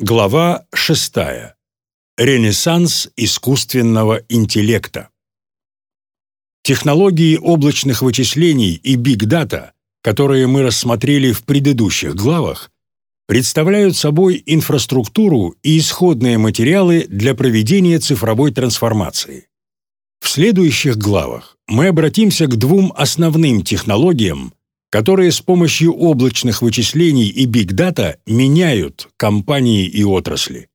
Глава 6. Ренессанс искусственного интеллекта. Технологии облачных вычислений и биг-дата, которые мы рассмотрели в предыдущих главах, представляют собой инфраструктуру и исходные материалы для проведения цифровой трансформации. В следующих главах мы обратимся к двум основным технологиям, которые с помощью облачных вычислений и биг-дата меняют компании и отрасли.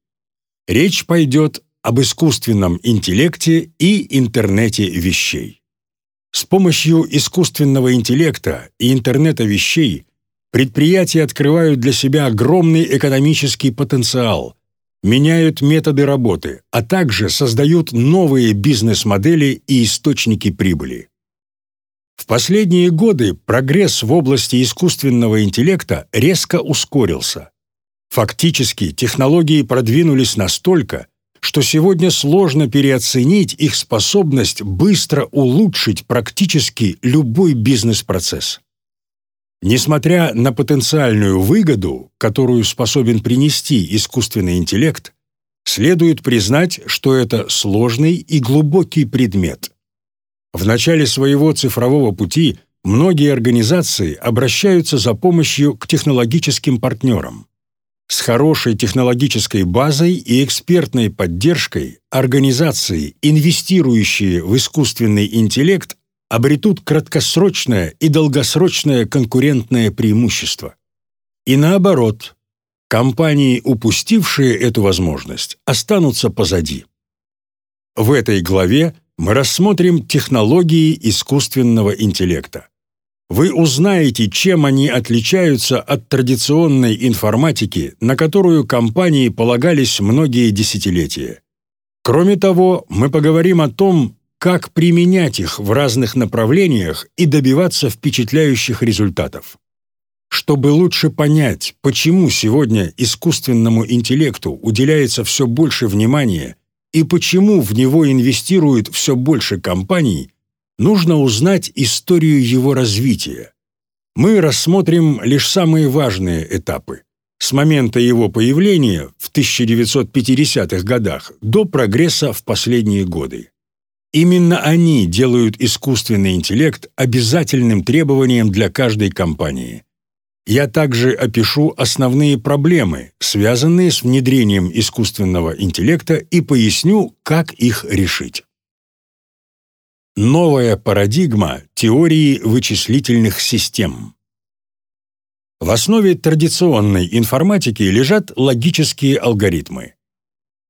Речь пойдет об искусственном интеллекте и интернете вещей. С помощью искусственного интеллекта и интернета вещей предприятия открывают для себя огромный экономический потенциал, меняют методы работы, а также создают новые бизнес-модели и источники прибыли. В последние годы прогресс в области искусственного интеллекта резко ускорился. Фактически технологии продвинулись настолько, что сегодня сложно переоценить их способность быстро улучшить практически любой бизнес-процесс. Несмотря на потенциальную выгоду, которую способен принести искусственный интеллект, следует признать, что это сложный и глубокий предмет. В начале своего цифрового пути многие организации обращаются за помощью к технологическим партнерам. С хорошей технологической базой и экспертной поддержкой организации, инвестирующие в искусственный интеллект, обретут краткосрочное и долгосрочное конкурентное преимущество. И наоборот, компании, упустившие эту возможность, останутся позади. В этой главе мы рассмотрим технологии искусственного интеллекта. Вы узнаете, чем они отличаются от традиционной информатики, на которую компании полагались многие десятилетия. Кроме того, мы поговорим о том, как применять их в разных направлениях и добиваться впечатляющих результатов. Чтобы лучше понять, почему сегодня искусственному интеллекту уделяется все больше внимания и почему в него инвестируют все больше компаний, нужно узнать историю его развития. Мы рассмотрим лишь самые важные этапы с момента его появления в 1950-х годах до прогресса в последние годы. Именно они делают искусственный интеллект обязательным требованием для каждой компании. Я также опишу основные проблемы, связанные с внедрением искусственного интеллекта и поясню, как их решить. Новая парадигма теории вычислительных систем. В основе традиционной информатики лежат логические алгоритмы.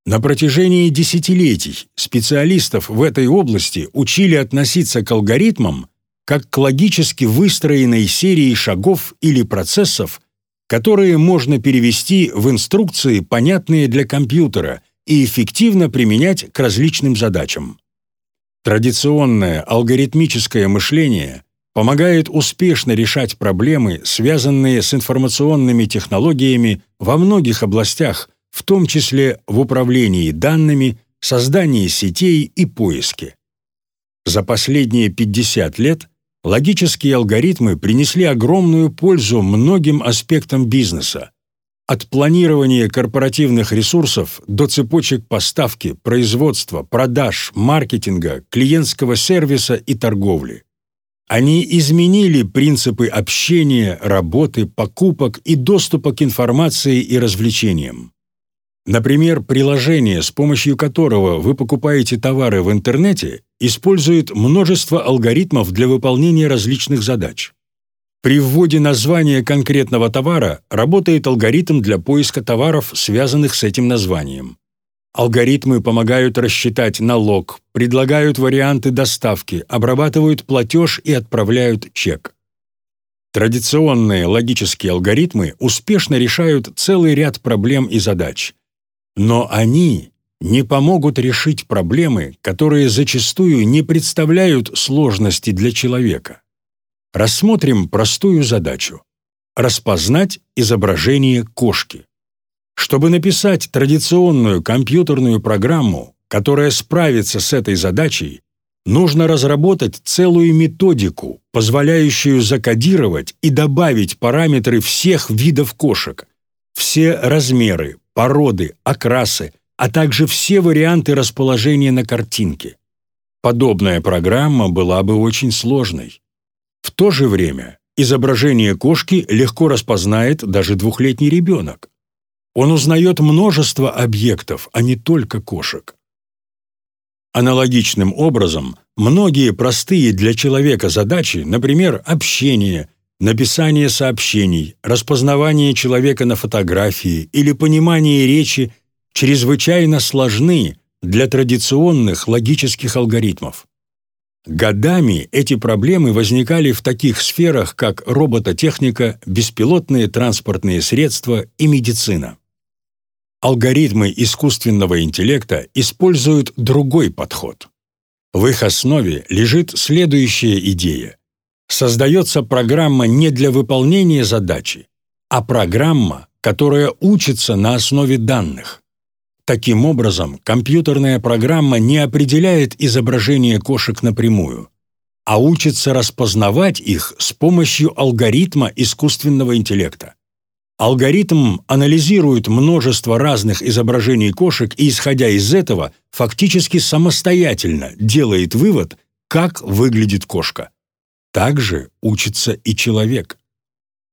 На протяжении десятилетий специалистов в этой области учили относиться к алгоритмам как к логически выстроенной серии шагов или процессов, которые можно перевести в инструкции, понятные для компьютера, и эффективно применять к различным задачам. Традиционное алгоритмическое мышление помогает успешно решать проблемы, связанные с информационными технологиями во многих областях, в том числе в управлении данными, создании сетей и поиске. За последние 50 лет логические алгоритмы принесли огромную пользу многим аспектам бизнеса, от планирования корпоративных ресурсов до цепочек поставки, производства, продаж, маркетинга, клиентского сервиса и торговли. Они изменили принципы общения, работы, покупок и доступа к информации и развлечениям. Например, приложение, с помощью которого вы покупаете товары в интернете, использует множество алгоритмов для выполнения различных задач. При вводе названия конкретного товара работает алгоритм для поиска товаров, связанных с этим названием. Алгоритмы помогают рассчитать налог, предлагают варианты доставки, обрабатывают платеж и отправляют чек. Традиционные логические алгоритмы успешно решают целый ряд проблем и задач. Но они не помогут решить проблемы, которые зачастую не представляют сложности для человека. Рассмотрим простую задачу – распознать изображение кошки. Чтобы написать традиционную компьютерную программу, которая справится с этой задачей, нужно разработать целую методику, позволяющую закодировать и добавить параметры всех видов кошек, все размеры, породы, окрасы, а также все варианты расположения на картинке. Подобная программа была бы очень сложной. В то же время изображение кошки легко распознает даже двухлетний ребенок. Он узнает множество объектов, а не только кошек. Аналогичным образом, многие простые для человека задачи, например, общение, написание сообщений, распознавание человека на фотографии или понимание речи, чрезвычайно сложны для традиционных логических алгоритмов. Годами эти проблемы возникали в таких сферах, как робототехника, беспилотные транспортные средства и медицина. Алгоритмы искусственного интеллекта используют другой подход. В их основе лежит следующая идея. Создается программа не для выполнения задачи, а программа, которая учится на основе данных. Таким образом, компьютерная программа не определяет изображение кошек напрямую, а учится распознавать их с помощью алгоритма искусственного интеллекта. Алгоритм анализирует множество разных изображений кошек и, исходя из этого, фактически самостоятельно делает вывод, как выглядит кошка. Также учится и человек.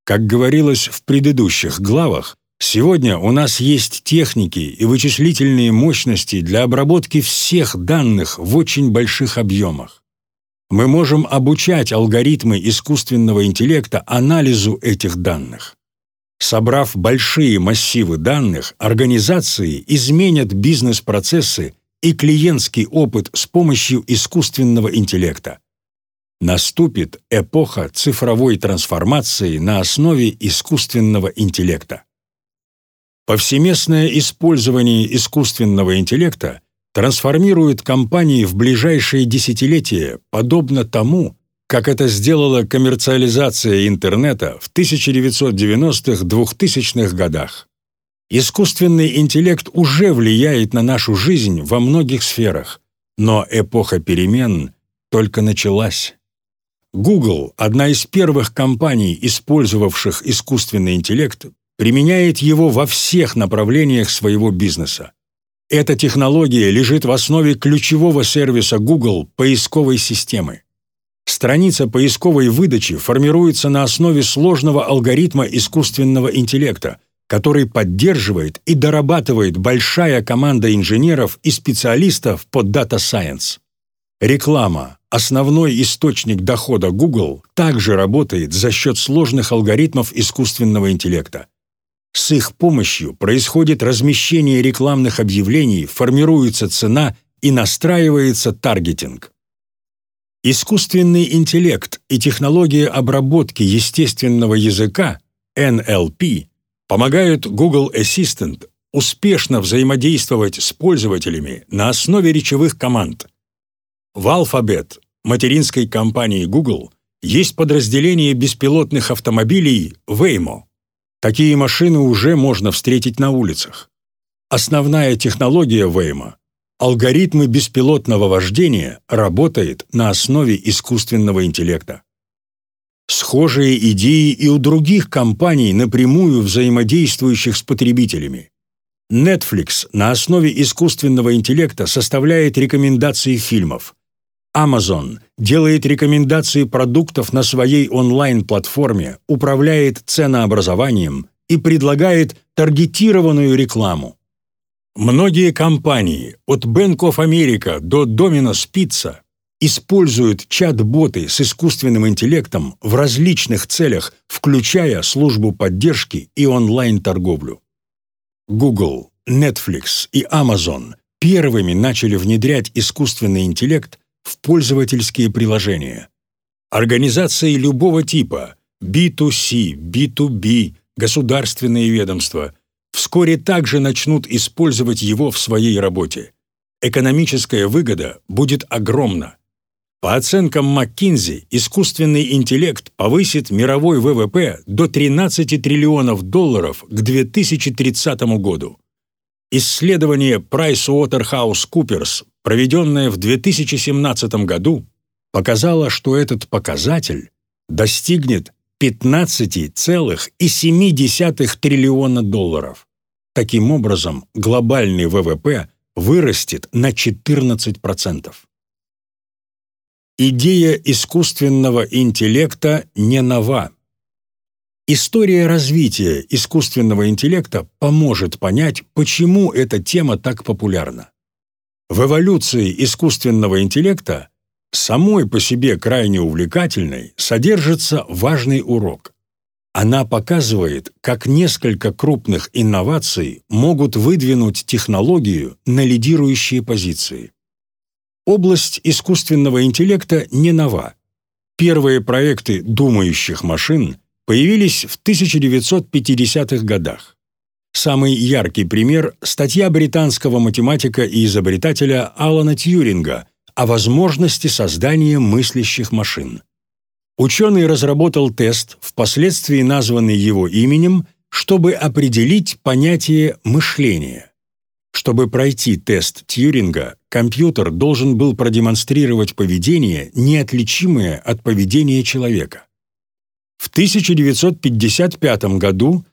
Как говорилось в предыдущих главах, сегодня у нас есть техники и вычислительные мощности для обработки всех данных в очень больших объемах. Мы можем обучать алгоритмы искусственного интеллекта анализу этих данных. Собрав большие массивы данных, организации изменят бизнес-процессы и клиентский опыт с помощью искусственного интеллекта. Наступит эпоха цифровой трансформации на основе искусственного интеллекта. Повсеместное использование искусственного интеллекта трансформирует компании в ближайшие десятилетия подобно тому, как это сделала коммерциализация интернета в 1990-2000-х годах. Искусственный интеллект уже влияет на нашу жизнь во многих сферах, но эпоха перемен только началась. Google, одна из первых компаний, использовавших искусственный интеллект, применяет его во всех направлениях своего бизнеса. Эта технология лежит в основе ключевого сервиса Google поисковой системы. Страница поисковой выдачи формируется на основе сложного алгоритма искусственного интеллекта, который поддерживает и дорабатывает большая команда инженеров и специалистов по Data Science. Реклама, основной источник дохода Google, также работает за счет сложных алгоритмов искусственного интеллекта. С их помощью происходит размещение рекламных объявлений, формируется цена и настраивается таргетинг. Искусственный интеллект и технология обработки естественного языка NLP помогают Google Assistant успешно взаимодействовать с пользователями на основе речевых команд. В Alphabet, материнской компании Google, есть подразделение беспилотных автомобилей Waymo. Такие машины уже можно встретить на улицах. Основная технология Waymo алгоритмы беспилотного вождения работает на основе искусственного интеллекта. Схожие идеи и у других компаний, напрямую взаимодействующих с потребителями. Netflix на основе искусственного интеллекта составляет рекомендации фильмов. Amazon делает рекомендации продуктов на своей онлайн-платформе, управляет ценообразованием и предлагает таргетированную рекламу. Многие компании, от Bank of America до Domino's Pizza, используют чат-боты с искусственным интеллектом в различных целях, включая службу поддержки и онлайн-торговлю. Google, Netflix и Amazon первыми начали внедрять искусственный интеллект в пользовательские приложения. Организации любого типа – B2C, B2B, государственные ведомства – вскоре также начнут использовать его в своей работе. Экономическая выгода будет огромна. По оценкам МcKinsey, искусственный интеллект повысит мировой ВВП до 13 триллионов долларов к 2030 году. Исследование PricewaterhouseCoopers, проведенное в 2017 году, показало, что этот показатель достигнет 15,7 триллиона долларов. Таким образом, глобальный ВВП вырастет на 14%. Идея искусственного интеллекта не нова. История развития искусственного интеллекта поможет понять, почему эта тема так популярна. В эволюции искусственного интеллекта, самой по себе крайне увлекательной, содержится важный урок. Она показывает, как несколько крупных инноваций могут выдвинуть технологию на лидирующие позиции. Область искусственного интеллекта не нова. Первые проекты думающих машин появились в 1950-х годах. Самый яркий пример – статья британского математика и изобретателя Алана Тьюринга о возможности создания мыслящих машин. Ученый разработал тест, впоследствии названный его именем, чтобы определить понятие мышления. Чтобы пройти тест Тьюринга, компьютер должен был продемонстрировать поведение, неотличимое от поведения человека. В 1955 году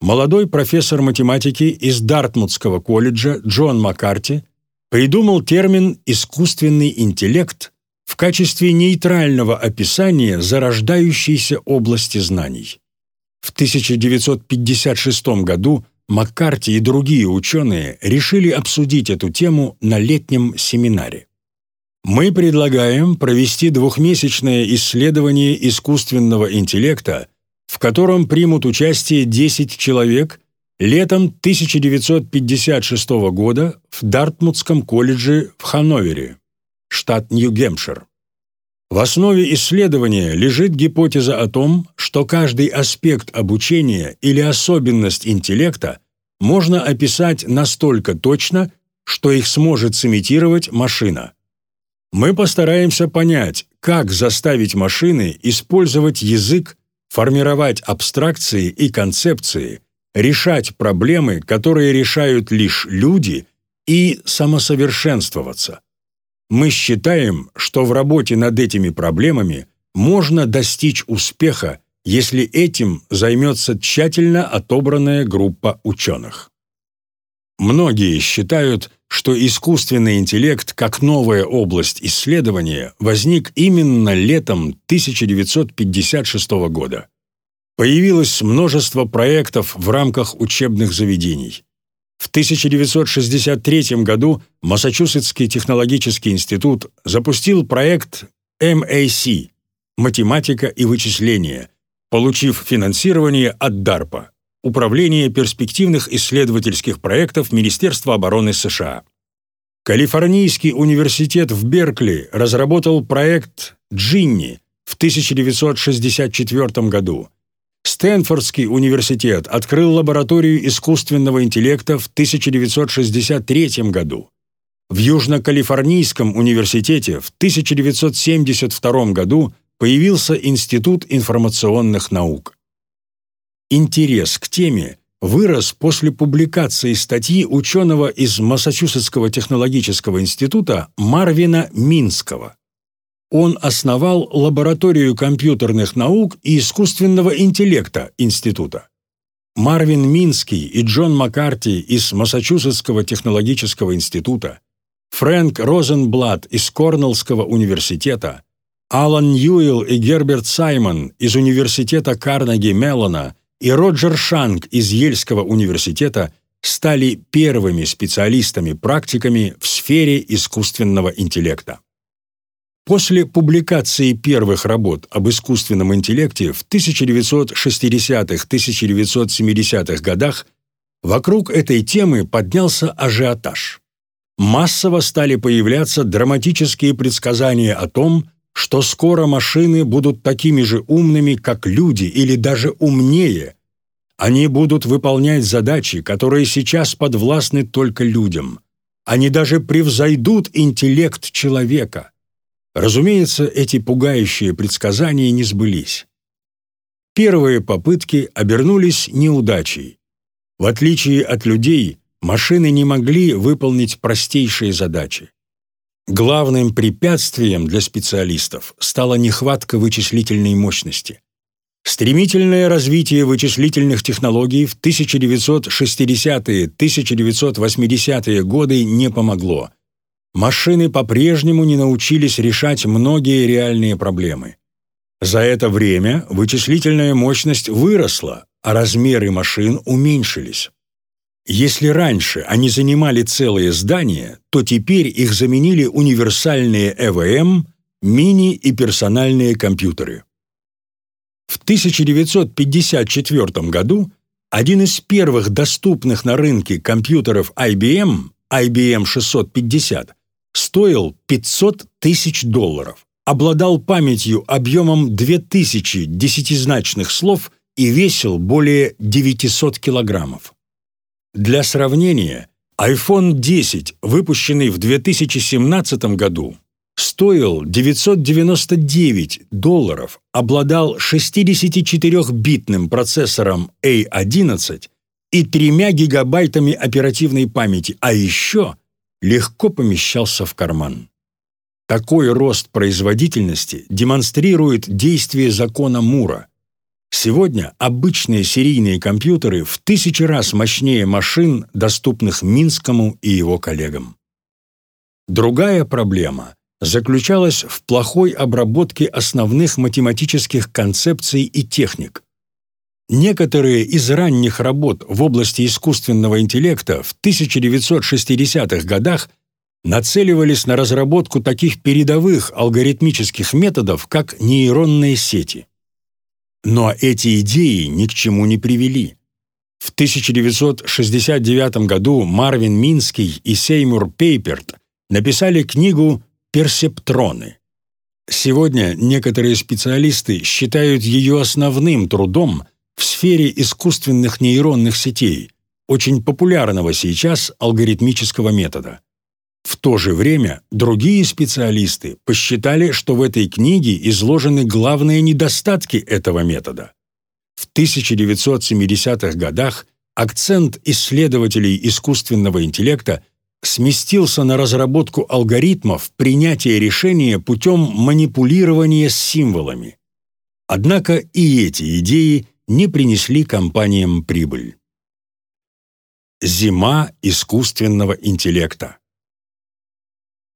молодой профессор математики из Дартмутского колледжа Джон Маккарти придумал термин «искусственный интеллект» в качестве нейтрального описания зарождающейся области знаний. В 1956 году Маккарти и другие ученые решили обсудить эту тему на летнем семинаре. Мы предлагаем провести двухмесячное исследование искусственного интеллекта в котором примут участие 10 человек летом 1956 года в Дартмутском колледже в Ханновере, штат Нью-Гемпшир. В основе исследования лежит гипотеза о том, что каждый аспект обучения или особенность интеллекта можно описать настолько точно, что их сможет сымитировать машина. Мы постараемся понять, как заставить машины использовать язык формировать абстракции и концепции, решать проблемы, которые решают лишь люди, и самосовершенствоваться. Мы считаем, что в работе над этими проблемами можно достичь успеха, если этим займется тщательно отобранная группа ученых. Многие считают, что искусственный интеллект как новая область исследования возник именно летом 1956 года. Появилось множество проектов в рамках учебных заведений. В 1963 году Массачусетский технологический институт запустил проект MAC – «Математика и вычисления», получив финансирование от DARPA. Управление перспективных исследовательских проектов Министерства обороны США. Калифорнийский университет в Беркли разработал проект «Джинни» в 1964 году. Стэнфордский университет открыл лабораторию искусственного интеллекта в 1963 году. В Южно-Калифорнийском университете в 1972 году появился Институт информационных наук. Интерес к теме вырос после публикации статьи ученого из Массачусетского технологического института Марвина Минского. Он основал лабораторию компьютерных наук и искусственного интеллекта института. Марвин Минский и Джон Маккарти из Массачусетского технологического института, Фрэнк Розенблат из Корнеллского университета, Алан Ньюэлл и Герберт Саймон из университета Карнеги Меллона и Роджер Шанг из Ельского университета стали первыми специалистами-практиками в сфере искусственного интеллекта. После публикации первых работ об искусственном интеллекте в 1960-1970-х годах вокруг этой темы поднялся ажиотаж. Массово стали появляться драматические предсказания о том, что скоро машины будут такими же умными, как люди, или даже умнее. Они будут выполнять задачи, которые сейчас подвластны только людям. Они даже превзойдут интеллект человека. Разумеется, эти пугающие предсказания не сбылись. Первые попытки обернулись неудачей. В отличие от людей, машины не могли выполнить простейшие задачи. Главным препятствием для специалистов стала нехватка вычислительной мощности. Стремительное развитие вычислительных технологий в 1960-1980-е годы не помогло. Машины по-прежнему не научились решать многие реальные проблемы. За это время вычислительная мощность выросла, а размеры машин уменьшились. Если раньше они занимали целые здания, то теперь их заменили универсальные ЭВМ, мини- и персональные компьютеры. В 1954 году один из первых доступных на рынке компьютеров IBM, IBM 650, стоил 500 тысяч долларов, обладал памятью объемом 2000 десятизначных слов и весил более 900 килограммов. Для сравнения, iPhone 10, выпущенный в 2017 году, стоил 999 долларов, обладал 64-битным процессором A11 и 3 гигабайтами оперативной памяти, а еще легко помещался в карман. Такой рост производительности демонстрирует действие закона Мура. Сегодня обычные серийные компьютеры в тысячи раз мощнее машин, доступных Минскому и его коллегам. Другая проблема заключалась в плохой обработке основных математических концепций и техник. Некоторые из ранних работ в области искусственного интеллекта в 1960-х годах нацеливались на разработку таких передовых алгоритмических методов, как нейронные сети. Но эти идеи ни к чему не привели. В 1969 году Марвин Минский и Сеймур Пейперт написали книгу «Персептроны». Сегодня некоторые специалисты считают ее основным трудом в сфере искусственных нейронных сетей, очень популярного сейчас алгоритмического метода. В то же время другие специалисты посчитали, что в этой книге изложены главные недостатки этого метода. В 1970-х годах акцент исследователей искусственного интеллекта сместился на разработку алгоритмов принятия решения путем манипулирования с символами. Однако и эти идеи не принесли компаниям прибыль. Зима искусственного интеллекта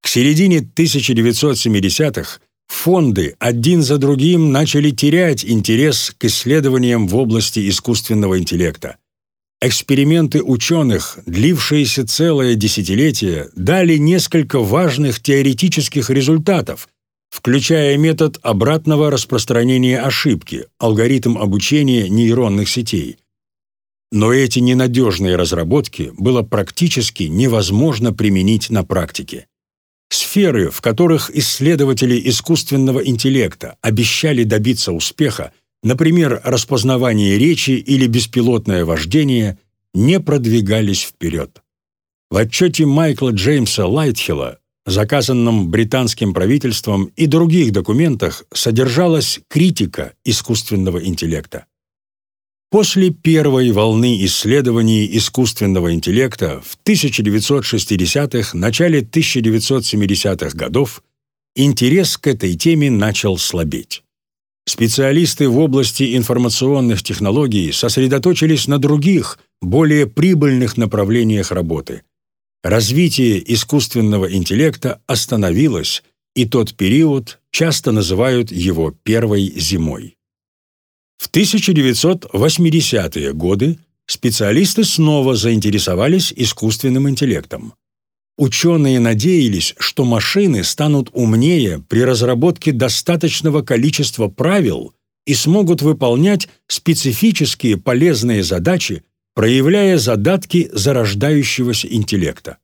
к середине 1970-х фонды один за другим начали терять интерес к исследованиям в области искусственного интеллекта. Эксперименты ученых, длившиеся целое десятилетие, дали несколько важных теоретических результатов, включая метод обратного распространения ошибки, алгоритм обучения нейронных сетей. Но эти ненадежные разработки было практически невозможно применить на практике. Сферы, в которых исследователи искусственного интеллекта обещали добиться успеха, например, распознавание речи или беспилотное вождение, не продвигались вперед. В отчете Майкла Джеймса Лайтхилла, заказанном британским правительством и других документах, содержалась критика искусственного интеллекта. После первой волны исследований искусственного интеллекта в 1960-х, начале 1970-х годов интерес к этой теме начал слабеть. Специалисты в области информационных технологий сосредоточились на других, более прибыльных направлениях работы. Развитие искусственного интеллекта остановилось, и тот период часто называют его первой зимой. В 1980-е годы специалисты снова заинтересовались искусственным интеллектом. Ученые надеялись, что машины станут умнее при разработке достаточного количества правил и смогут выполнять специфические полезные задачи, проявляя задатки зарождающегося интеллекта.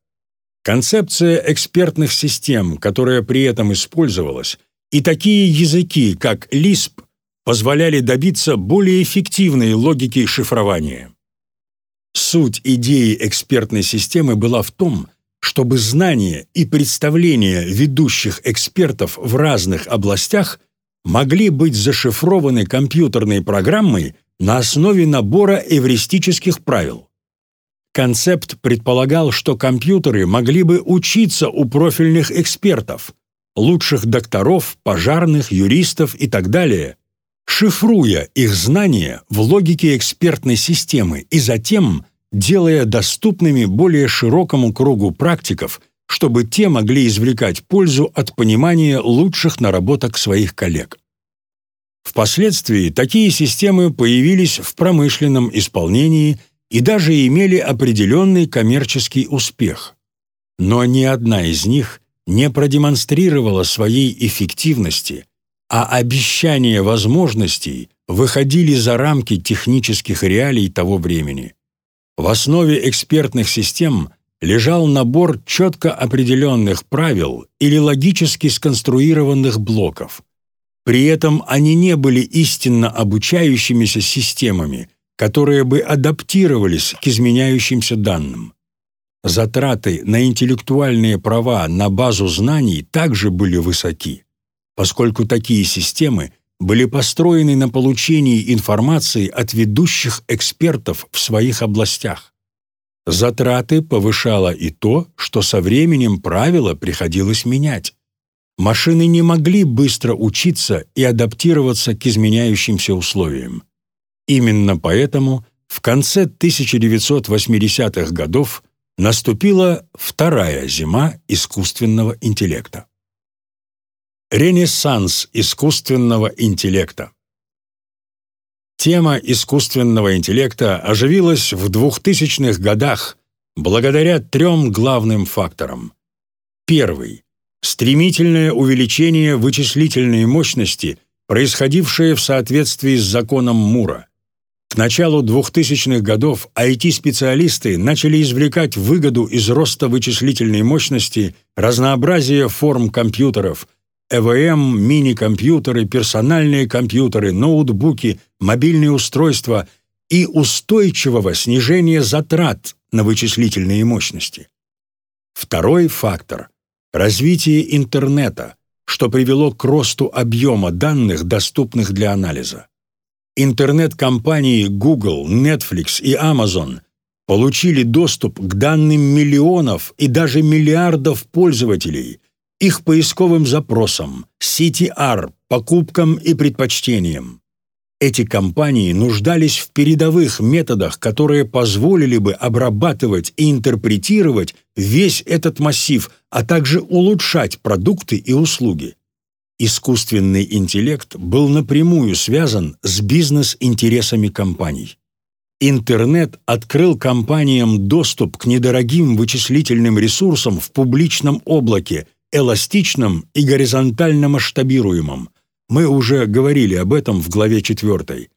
Концепция экспертных систем, которая при этом использовалась, и такие языки, как Lisp, позволяли добиться более эффективной логики шифрования. Суть идеи экспертной системы была в том, чтобы знания и представления ведущих экспертов в разных областях могли быть зашифрованы компьютерной программой на основе набора эвристических правил. Концепт предполагал, что компьютеры могли бы учиться у профильных экспертов, лучших докторов, пожарных, юристов и так далее, шифруя их знания в логике экспертной системы и затем делая доступными более широкому кругу практиков, чтобы те могли извлекать пользу от понимания лучших наработок своих коллег. Впоследствии такие системы появились в промышленном исполнении и даже имели определенный коммерческий успех. Но ни одна из них не продемонстрировала своей эффективности, а обещания возможностей выходили за рамки технических реалий того времени. В основе экспертных систем лежал набор четко определенных правил или логически сконструированных блоков. При этом они не были истинно обучающимися системами, которые бы адаптировались к изменяющимся данным. Затраты на интеллектуальные права на базу знаний также были высоки, поскольку такие системы были построены на получении информации от ведущих экспертов в своих областях. Затраты повышало и то, что со временем правила приходилось менять. Машины не могли быстро учиться и адаптироваться к изменяющимся условиям. Именно поэтому в конце 1980-х годов наступила вторая зима искусственного интеллекта. Ренессанс искусственного интеллекта Тема искусственного интеллекта оживилась в 2000-х годах благодаря трем главным факторам. Первый – стремительное увеличение вычислительной мощности, происходившее в соответствии с законом Мура. К началу 2000-х годов IT-специалисты начали извлекать выгоду из роста вычислительной мощности, разнообразия форм компьютеров – ЭВМ, мини-компьютеры, персональные компьютеры, ноутбуки, мобильные устройства и устойчивого снижения затрат на вычислительные мощности. Второй фактор – развитие интернета, что привело к росту объема данных, доступных для анализа. Интернет-компании Google, Netflix и Amazon получили доступ к данным миллионов и даже миллиардов пользователей – их поисковым запросам, CTR, покупкам и предпочтениям. Эти компании нуждались в передовых методах, которые позволили бы обрабатывать и интерпретировать весь этот массив, а также улучшать продукты и услуги. Искусственный интеллект был напрямую связан с бизнес-интересами компаний. Интернет открыл компаниям доступ к недорогим вычислительным ресурсам в публичном облаке – эластичном и горизонтально масштабируемом. Мы уже говорили об этом в главе 4.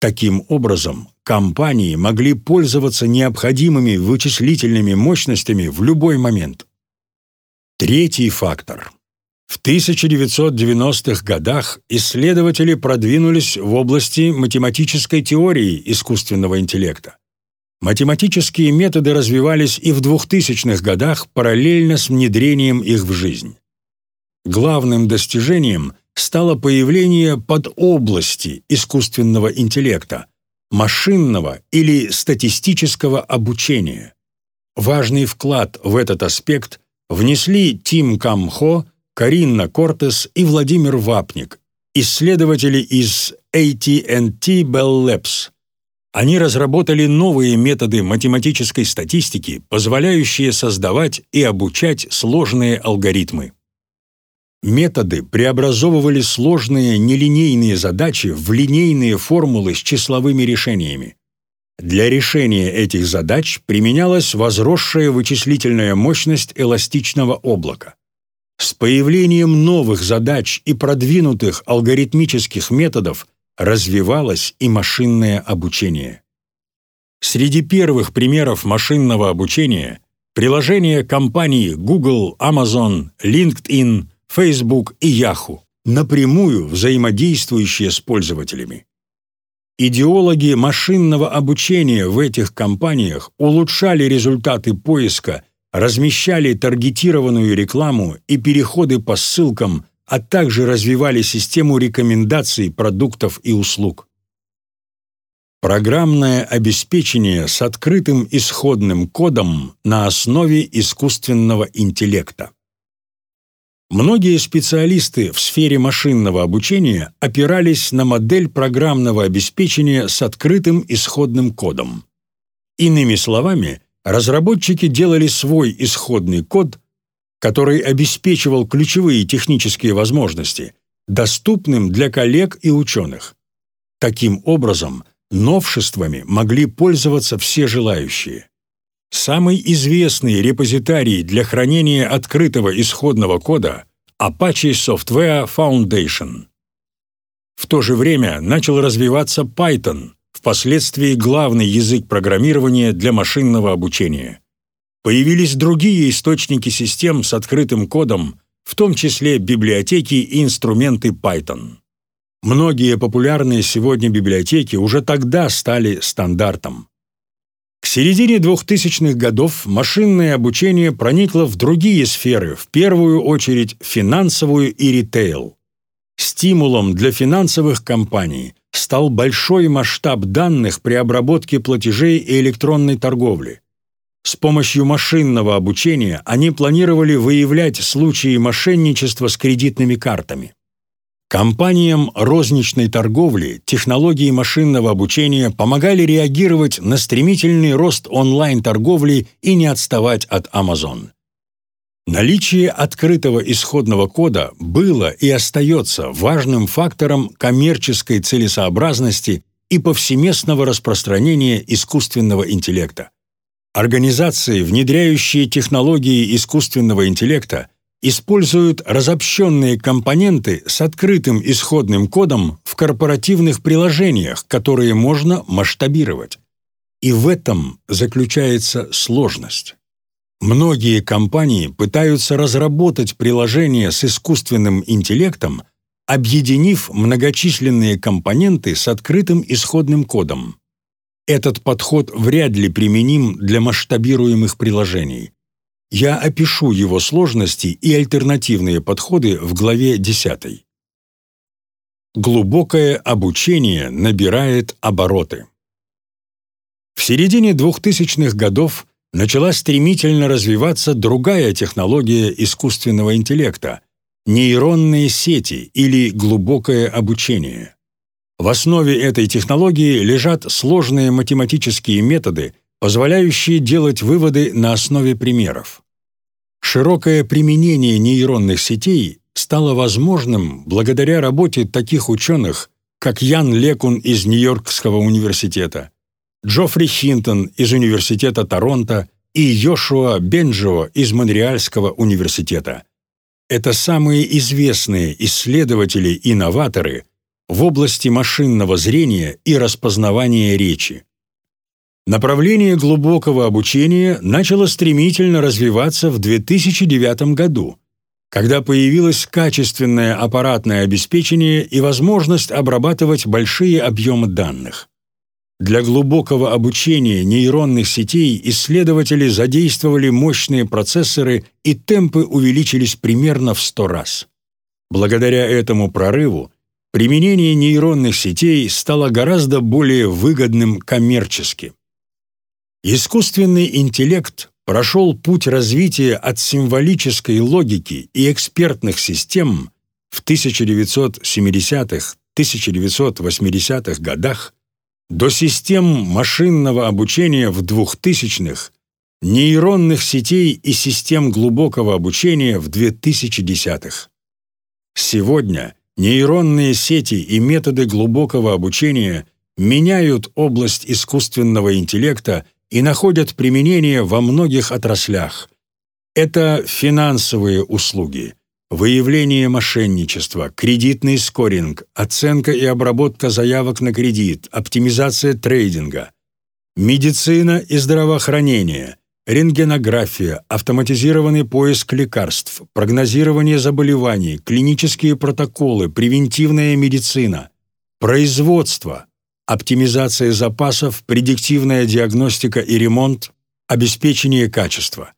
Таким образом, компании могли пользоваться необходимыми вычислительными мощностями в любой момент. Третий фактор. В 1990-х годах исследователи продвинулись в области математической теории искусственного интеллекта. Математические методы развивались и в 2000-х годах параллельно с внедрением их в жизнь. Главным достижением стало появление подобласти искусственного интеллекта, машинного или статистического обучения. Важный вклад в этот аспект внесли Тим Камхо, Каринна Кортес и Владимир Вапник, исследователи из AT&T Bell Labs, они разработали новые методы математической статистики, позволяющие создавать и обучать сложные алгоритмы. Методы преобразовывали сложные нелинейные задачи в линейные формулы с числовыми решениями. Для решения этих задач применялась возросшая вычислительная мощность эластичного облака. С появлением новых задач и продвинутых алгоритмических методов развивалось и машинное обучение. Среди первых примеров машинного обучения приложения компаний Google, Amazon, LinkedIn, Facebook и Yahoo, напрямую взаимодействующие с пользователями. Идеологи машинного обучения в этих компаниях улучшали результаты поиска, размещали таргетированную рекламу и переходы по ссылкам а также развивали систему рекомендаций продуктов и услуг. Программное обеспечение с открытым исходным кодом на основе искусственного интеллекта. Многие специалисты в сфере машинного обучения опирались на модель программного обеспечения с открытым исходным кодом. Иными словами, разработчики делали свой исходный код, который обеспечивал ключевые технические возможности, доступным для коллег и ученых. Таким образом, новшествами могли пользоваться все желающие. Самый известный репозитарий для хранения открытого исходного кода – Apache Software Foundation. В то же время начал развиваться Python, впоследствии главный язык программирования для машинного обучения. Появились другие источники систем с открытым кодом, в том числе библиотеки и инструменты Python. Многие популярные сегодня библиотеки уже тогда стали стандартом. К середине 2000-х годов машинное обучение проникло в другие сферы, в первую очередь финансовую и ритейл. Стимулом для финансовых компаний стал большой масштаб данных при обработке платежей и электронной торговли. С помощью машинного обучения они планировали выявлять случаи мошенничества с кредитными картами. Компаниям розничной торговли технологии машинного обучения помогали реагировать на стремительный рост онлайн-торговли и не отставать от Amazon. Наличие открытого исходного кода было и остается важным фактором коммерческой целесообразности и повсеместного распространения искусственного интеллекта. Организации, внедряющие технологии искусственного интеллекта, используют разобщенные компоненты с открытым исходным кодом в корпоративных приложениях, которые можно масштабировать. И в этом заключается сложность. Многие компании пытаются разработать приложение с искусственным интеллектом, объединив многочисленные компоненты с открытым исходным кодом. Этот подход вряд ли применим для масштабируемых приложений. Я опишу его сложности и альтернативные подходы в главе 10. Глубокое обучение набирает обороты. В середине 2000-х годов начала стремительно развиваться другая технология искусственного интеллекта – нейронные сети или глубокое обучение. В основе этой технологии лежат сложные математические методы, позволяющие делать выводы на основе примеров. Широкое применение нейронных сетей стало возможным благодаря работе таких ученых, как Ян Лекун из Нью-Йоркского университета, Джоффри Хинтон из Университета Торонто и Йошуа Бенджо из Монреальского университета. Это самые известные исследователи и новаторы в области машинного зрения и распознавания речи. Направление глубокого обучения начало стремительно развиваться в 2009 году, когда появилось качественное аппаратное обеспечение и возможность обрабатывать большие объемы данных. Для глубокого обучения нейронных сетей исследователи задействовали мощные процессоры и темпы увеличились примерно в 100 раз. Благодаря этому прорыву применение нейронных сетей стало гораздо более выгодным коммерчески. Искусственный интеллект прошел путь развития от символической логики и экспертных систем в 1970-1980-х годах до систем машинного обучения в 2000-х, нейронных сетей и систем глубокого обучения в 2010-х. Сегодня нейронные сети и методы глубокого обучения меняют область искусственного интеллекта и находят применение во многих отраслях. Это финансовые услуги, выявление мошенничества, кредитный скоринг, оценка и обработка заявок на кредит, оптимизация трейдинга, медицина и здравоохранение, рентгенография, автоматизированный поиск лекарств, прогнозирование заболеваний, клинические протоколы, превентивная медицина, производство – оптимизация запасов, предиктивная диагностика и ремонт, обеспечение качества.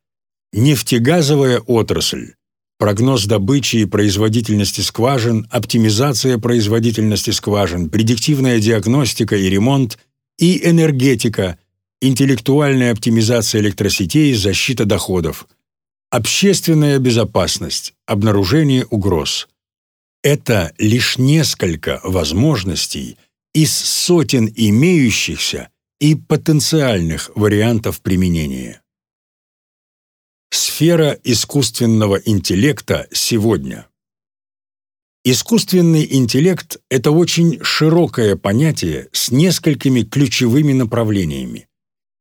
Нефтегазовая отрасль, прогноз добычи и производительности скважин, оптимизация производительности скважин, предиктивная диагностика и ремонт и энергетика, интеллектуальная оптимизация электросетей, защита доходов. общественная безопасность, обнаружение угроз. Это лишь несколько возможностей из сотен имеющихся и потенциальных вариантов применения. Сфера искусственного интеллекта сегодня. Искусственный интеллект – это очень широкое понятие с несколькими ключевыми направлениями,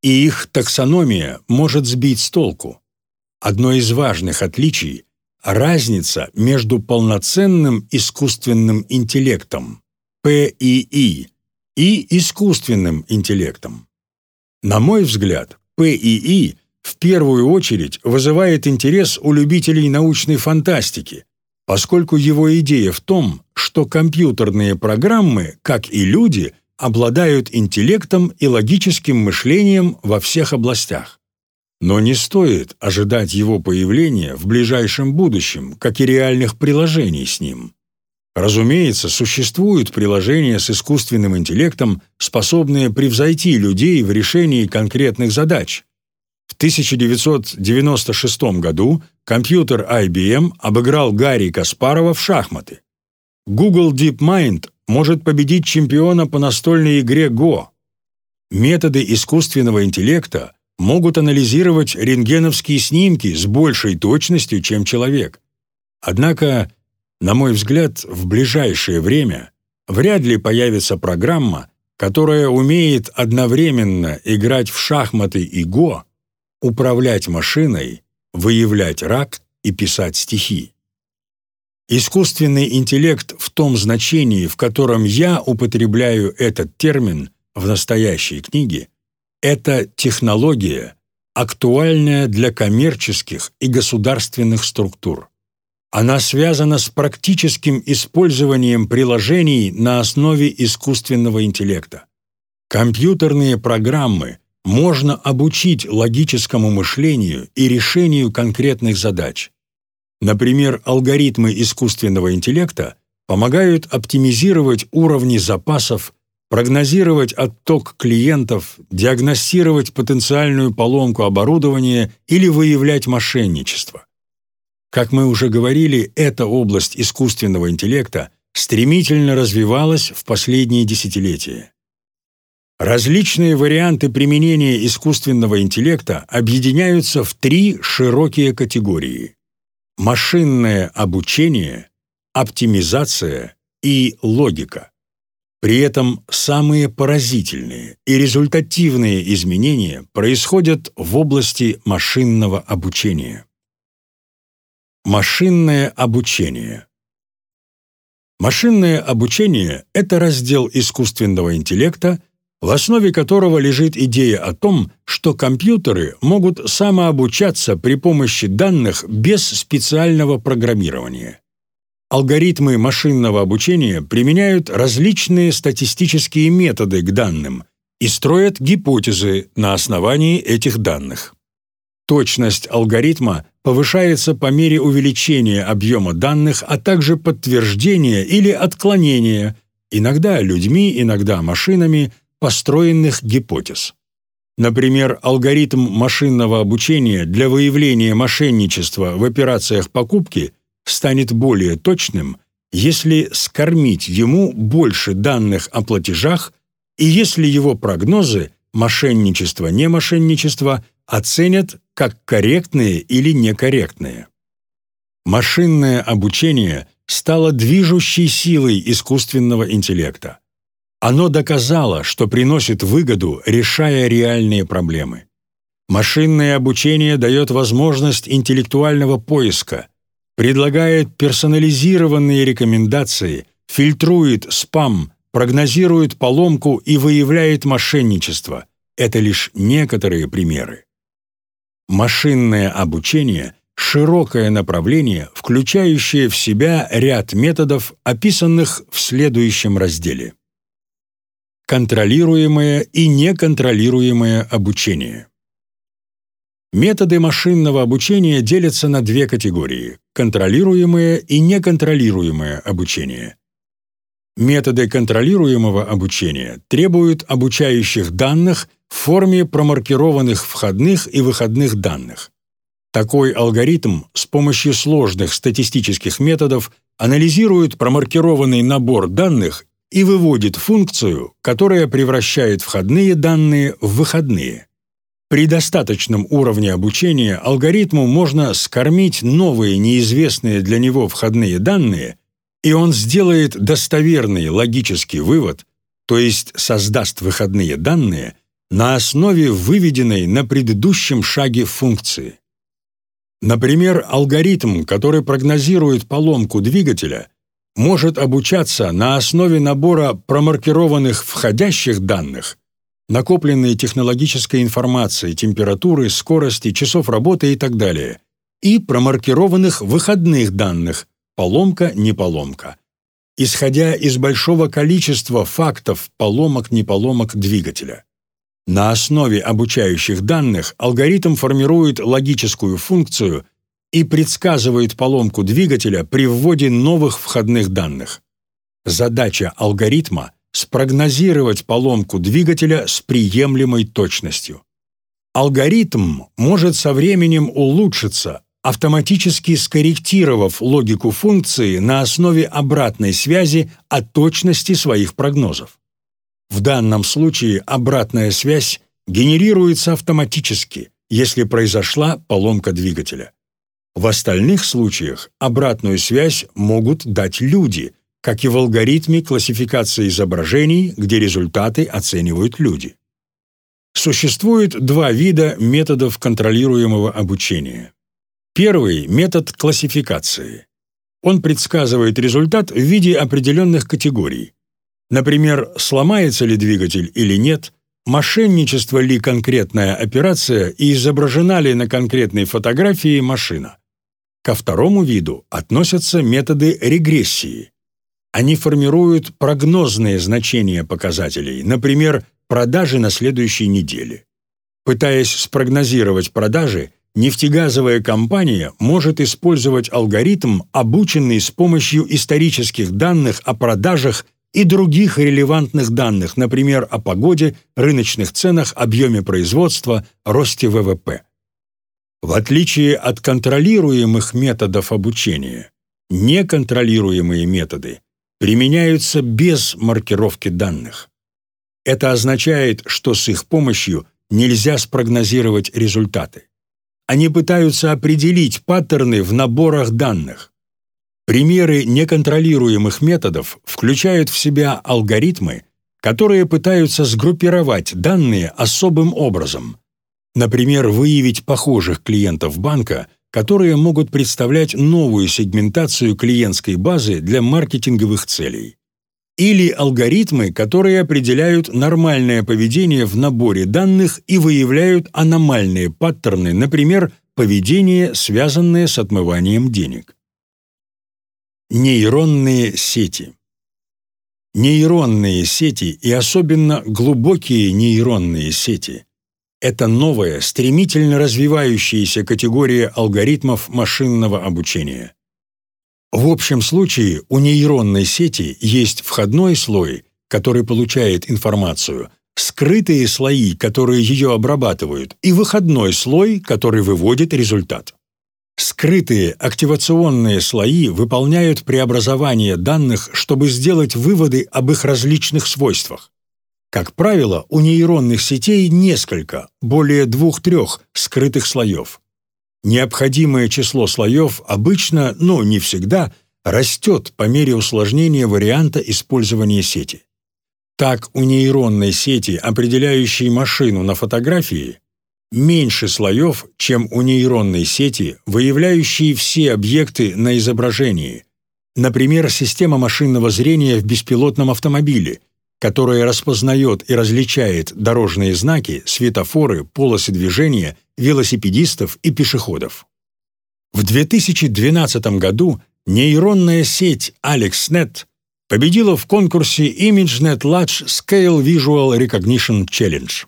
и их таксономия может сбить с толку. Одно из важных отличий – разница между полноценным искусственным интеллектом ПИИ и искусственным интеллектом. На мой взгляд, ПИИ в первую очередь вызывает интерес у любителей научной фантастики, поскольку его идея в том, что компьютерные программы, как и люди, обладают интеллектом и логическим мышлением во всех областях. Но не стоит ожидать его появления в ближайшем будущем, как и реальных приложений с ним. Разумеется, существуют приложения с искусственным интеллектом, способные превзойти людей в решении конкретных задач. В 1996 году компьютер IBM обыграл Гарри Каспарова в шахматы. Google DeepMind может победить чемпиона по настольной игре Go. Методы искусственного интеллекта могут анализировать рентгеновские снимки с большей точностью, чем человек. Однако на мой взгляд, в ближайшее время вряд ли появится программа, которая умеет одновременно играть в шахматы и го, управлять машиной, выявлять рак и писать стихи. Искусственный интеллект в том значении, в котором я употребляю этот термин в настоящей книге, это технология, актуальная для коммерческих и государственных структур. Она связана с практическим использованием приложений на основе искусственного интеллекта. Компьютерные программы можно обучить логическому мышлению и решению конкретных задач. Например, алгоритмы искусственного интеллекта помогают оптимизировать уровни запасов, прогнозировать отток клиентов, диагностировать потенциальную поломку оборудования или выявлять мошенничество. Как мы уже говорили, эта область искусственного интеллекта стремительно развивалась в последние десятилетия. Различные варианты применения искусственного интеллекта объединяются в три широкие категории – машинное обучение, оптимизация и логика. При этом самые поразительные и результативные изменения происходят в области машинного обучения. Машинное обучение. Машинное обучение – это раздел искусственного интеллекта, в основе которого лежит идея о том, что компьютеры могут самообучаться при помощи данных без специального программирования. Алгоритмы машинного обучения применяют различные статистические методы к данным и строят гипотезы на основании этих данных. Точность алгоритма повышается по мере увеличения объема данных, а также подтверждения или отклонения, иногда людьми, иногда машинами, построенных гипотез. Например, алгоритм машинного обучения для выявления мошенничества в операциях покупки станет более точным, если скормить ему больше данных о платежах и если его прогнозы мошенничество-не мошенничество оценят как корректные или некорректные. Машинное обучение стало движущей силой искусственного интеллекта. Оно доказало, что приносит выгоду, решая реальные проблемы. Машинное обучение дает возможность интеллектуального поиска, предлагает персонализированные рекомендации, фильтрует спам, прогнозирует поломку и выявляет мошенничество. Это лишь некоторые примеры. Машинное обучение – широкое направление, включающее в себя ряд методов, описанных в следующем разделе. Контролируемое и неконтролируемое обучение. Методы машинного обучения делятся на две категории – контролируемое и неконтролируемое обучение. Методы контролируемого обучения требуют обучающих данных в форме промаркированных входных и выходных данных. Такой алгоритм с помощью сложных статистических методов анализирует промаркированный набор данных и выводит функцию, которая превращает входные данные в выходные. При достаточном уровне обучения алгоритму можно скормить новые неизвестные для него входные данные, и он сделает достоверный логический вывод, то есть создаст выходные данные на основе выведенной на предыдущем шаге функции. Например, алгоритм, который прогнозирует поломку двигателя, может обучаться на основе набора промаркированных входящих данных, накопленной технологической информации, температуры, скорости, часов работы и так далее, и промаркированных выходных данных поломка, не поломка, исходя из большого количества фактов поломок двигателя. На основе обучающих данных алгоритм формирует логическую функцию и предсказывает поломку двигателя при вводе новых входных данных. Задача алгоритма – спрогнозировать поломку двигателя с приемлемой точностью. Алгоритм может со временем улучшиться, автоматически скорректировав логику функции на основе обратной связи о точности своих прогнозов. В данном случае обратная связь генерируется автоматически, если произошла поломка двигателя. В остальных случаях обратную связь могут дать люди, как и в алгоритме классификации изображений, где результаты оценивают люди. Существует два вида методов контролируемого обучения. Первый – метод классификации. Он предсказывает результат в виде определенных категорий. Например, сломается ли двигатель или нет, мошенничество ли конкретная операция и изображена ли на конкретной фотографии машина. Ко второму виду относятся методы регрессии. Они формируют прогнозные значения показателей, например, продажи на следующей неделе. Пытаясь спрогнозировать продажи, нефтегазовая компания может использовать алгоритм, обученный с помощью исторических данных о продажах и других релевантных данных, например, о погоде, рыночных ценах, объеме производства, росте ВВП. В отличие от контролируемых методов обучения, неконтролируемые методы применяются без маркировки данных. Это означает, что с их помощью нельзя спрогнозировать результаты. Они пытаются определить паттерны в наборах данных. Примеры неконтролируемых методов включают в себя алгоритмы, которые пытаются сгруппировать данные особым образом. Например, выявить похожих клиентов банка, которые могут представлять новую сегментацию клиентской базы для маркетинговых целей. Или алгоритмы, которые определяют нормальное поведение в наборе данных и выявляют аномальные паттерны, например, поведение, связанное с отмыванием денег. Нейронные сети. Нейронные сети и особенно глубокие нейронные сети – это новая, стремительно развивающаяся категория алгоритмов машинного обучения. В общем случае у нейронной сети есть входной слой, который получает информацию, скрытые слои, которые ее обрабатывают, и выходной слой, который выводит результат. Скрытые активационные слои выполняют преобразование данных, чтобы сделать выводы об их различных свойствах. Как правило, у нейронных сетей несколько, более двух-трех скрытых слоев. Необходимое число слоев обычно, но не всегда, растет по мере усложнения варианта использования сети. Так, у нейронной сети, определяющей машину на фотографии, меньше слоев, чем у нейронной сети, выявляющей все объекты на изображении. Например, система машинного зрения в беспилотном автомобиле, которая распознает и различает дорожные знаки, светофоры, полосы движения, велосипедистов и пешеходов. В 2012 году нейронная сеть AlexNet победила в конкурсе ImageNet Large Scale Visual Recognition Challenge.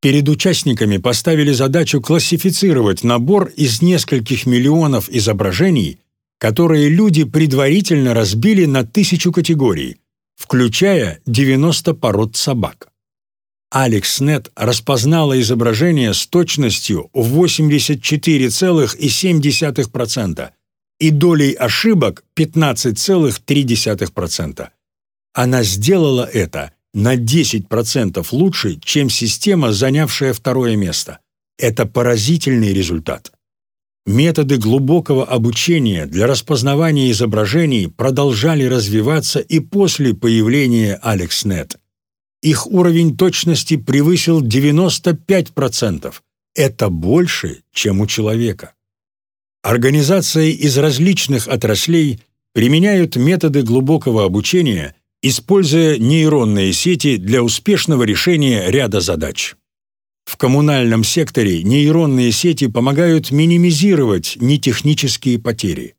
Перед участниками поставили задачу классифицировать набор из нескольких миллионов изображений, которые люди предварительно разбили на тысячу категорий, включая 90 пород собак. AlexNet распознала изображение с точностью в 84,7% и долей ошибок 15,3%. Она сделала это на 10% лучше, чем система, занявшая второе место. Это поразительный результат. Методы глубокого обучения для распознавания изображений продолжали развиваться и после появления AlexNet. Их уровень точности превысил 95%. Это больше, чем у человека. Организации из различных отраслей применяют методы глубокого обучения, используя нейронные сети для успешного решения ряда задач. В коммунальном секторе нейронные сети помогают минимизировать нетехнические потери.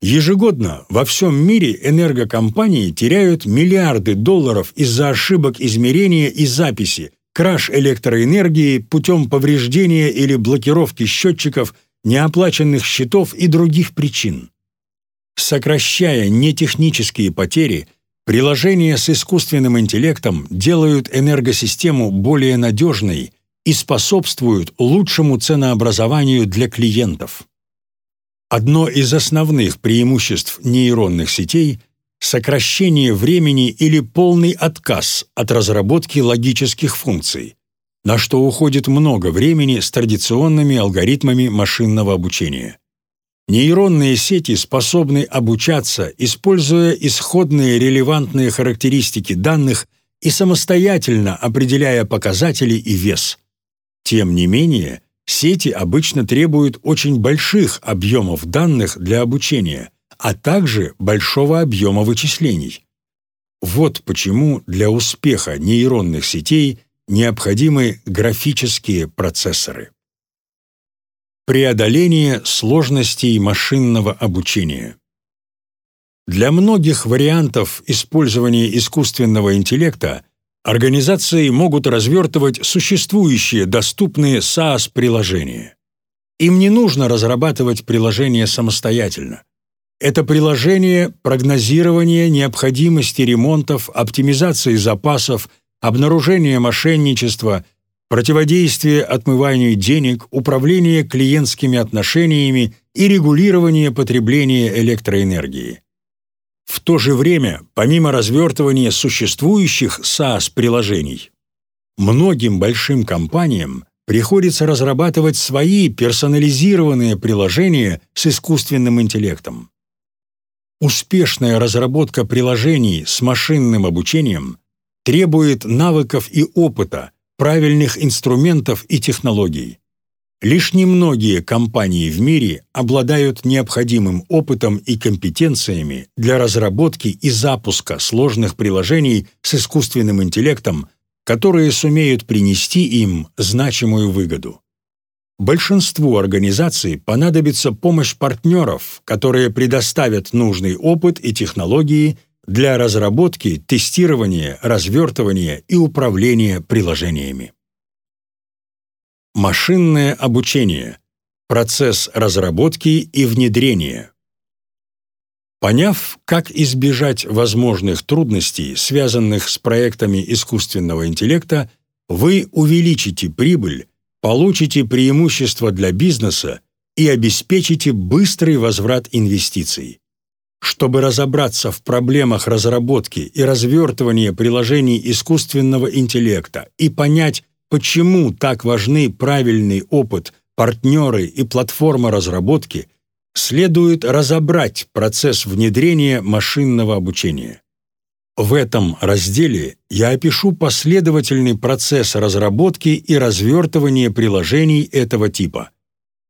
Ежегодно во всем мире энергокомпании теряют миллиарды долларов из-за ошибок измерения и записи, краж электроэнергии путем повреждения или блокировки счетчиков – неоплаченных счетов и других причин. Сокращая нетехнические потери, приложения с искусственным интеллектом делают энергосистему более надежной и способствуют лучшему ценообразованию для клиентов. Одно из основных преимуществ нейронных сетей – сокращение времени или полный отказ от разработки логических функций, на что уходит много времени с традиционными алгоритмами машинного обучения. Нейронные сети способны обучаться, используя исходные релевантные характеристики данных и самостоятельно определяя показатели и вес. Тем не менее, сети обычно требуют очень больших объемов данных для обучения, а также большого объема вычислений. Вот почему для успеха нейронных сетей – необходимы графические процессоры. Преодоление сложностей машинного обучения. Для многих вариантов использования искусственного интеллекта организации могут развертывать существующие доступные SaaS-приложения. Им не нужно разрабатывать приложение самостоятельно. Это приложение прогнозирования необходимости ремонтов, оптимизации запасов, обнаружение мошенничества, противодействие отмыванию денег, управление клиентскими отношениями и регулирование потребления электроэнергии. В то же время, помимо развертывания существующих SaaS-приложений, многим большим компаниям приходится разрабатывать свои персонализированные приложения с искусственным интеллектом. Успешная разработка приложений с машинным обучением требует навыков и опыта, правильных инструментов и технологий. Лишь немногие компании в мире обладают необходимым опытом и компетенциями для разработки и запуска сложных приложений с искусственным интеллектом, которые сумеют принести им значимую выгоду. Большинству организаций понадобится помощь партнеров, которые предоставят нужный опыт и технологии для разработки, тестирования, развертывания и управления приложениями. Машинное обучение. Процесс разработки и внедрения. Поняв, как избежать возможных трудностей, связанных с проектами искусственного интеллекта, вы увеличите прибыль, получите преимущества для бизнеса и обеспечите быстрый возврат инвестиций. Чтобы разобраться в проблемах разработки и развертывания приложений искусственного интеллекта и понять, почему так важны правильный опыт, партнеры и платформа разработки, следует разобрать процесс внедрения машинного обучения. В этом разделе я опишу последовательный процесс разработки и развертывания приложений этого типа –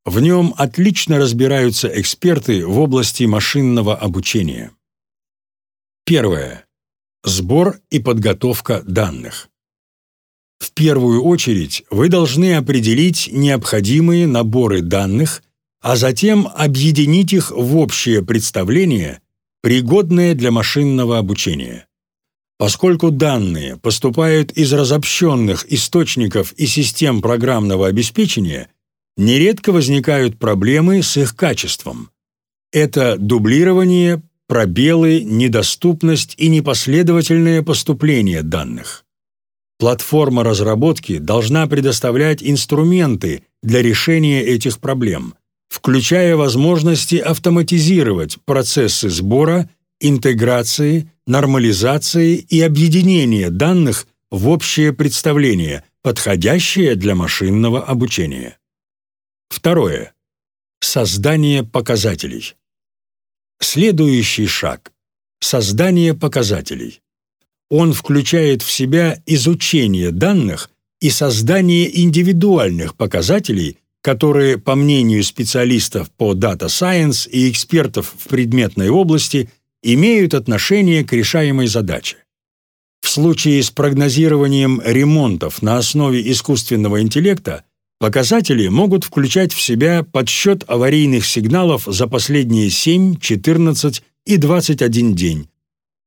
в нем отлично разбираются эксперты в области машинного обучения. Первое. Сбор и подготовка данных. В первую очередь вы должны определить необходимые наборы данных, а затем объединить их в общее представление, пригодное для машинного обучения. Поскольку данные поступают из разобщенных источников и систем программного обеспечения – нередко возникают проблемы с их качеством. Это дублирование, пробелы, недоступность и непоследовательное поступление данных. Платформа разработки должна предоставлять инструменты для решения этих проблем, включая возможности автоматизировать процессы сбора, интеграции, нормализации и объединения данных в общее представление, подходящее для машинного обучения. Второе. Создание показателей. Следующий шаг – создание показателей. Он включает в себя изучение данных и создание индивидуальных показателей, которые, по мнению специалистов по Data Science и экспертов в предметной области, имеют отношение к решаемой задаче. В случае с прогнозированием ремонтов на основе искусственного интеллекта показатели могут включать в себя подсчет аварийных сигналов за последние 7, 14 и 21 день,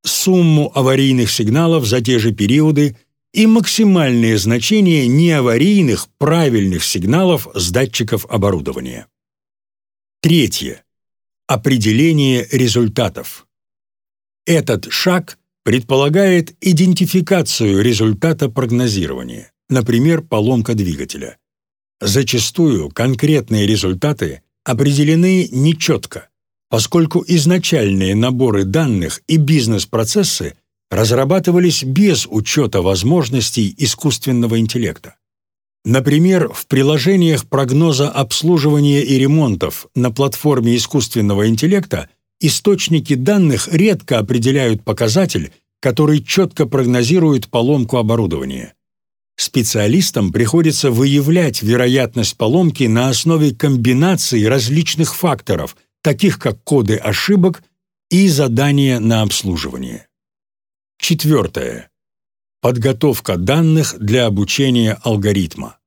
сумму аварийных сигналов за те же периоды и максимальные значения неаварийных правильных сигналов с датчиков оборудования. Третье. Определение результатов. Этот шаг предполагает идентификацию результата прогнозирования, например, поломка двигателя. Зачастую конкретные результаты определены нечетко, поскольку изначальные наборы данных и бизнес-процессы разрабатывались без учета возможностей искусственного интеллекта. Например, в приложениях прогноза обслуживания и ремонтов на платформе искусственного интеллекта источники данных редко определяют показатель, который четко прогнозирует поломку оборудования. Специалистам приходится выявлять вероятность поломки на основе комбинации различных факторов – таких как коды ошибок и задания на обслуживание. Четвертое. Подготовка данных для обучения алгоритма.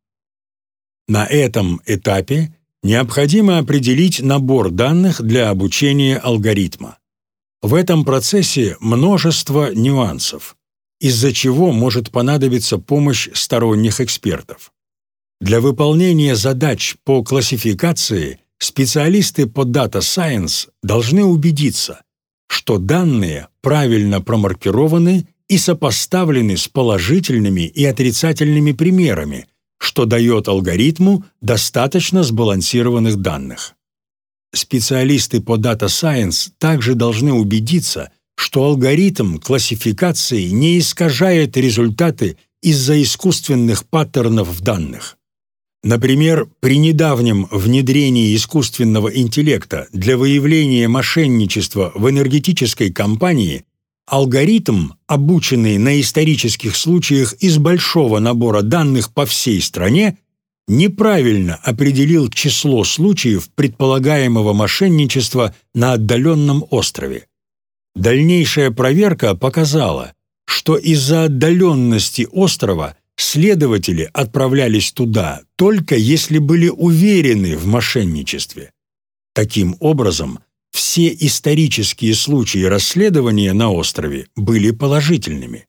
На этом этапе необходимо определить набор данных для обучения алгоритма. В этом процессе множество нюансов, из-за чего может понадобиться помощь сторонних экспертов. Для выполнения задач по классификации специалисты по Data Science должны убедиться, что данные правильно промаркированы и сопоставлены с положительными и отрицательными примерами, что дает алгоритму достаточно сбалансированных данных. Специалисты по Data Science также должны убедиться, что алгоритм классификации не искажает результаты из-за искусственных паттернов в данных. Например, при недавнем внедрении искусственного интеллекта для выявления мошенничества в энергетической компании алгоритм, обученный на исторических случаях из большого набора данных по всей стране, неправильно определил число случаев предполагаемого мошенничества на отдаленном острове. Дальнейшая проверка показала, что из-за отдаленности острова – Следователи отправлялись туда только если были уверены в мошенничестве. Таким образом, все исторические случаи расследования на острове были положительными.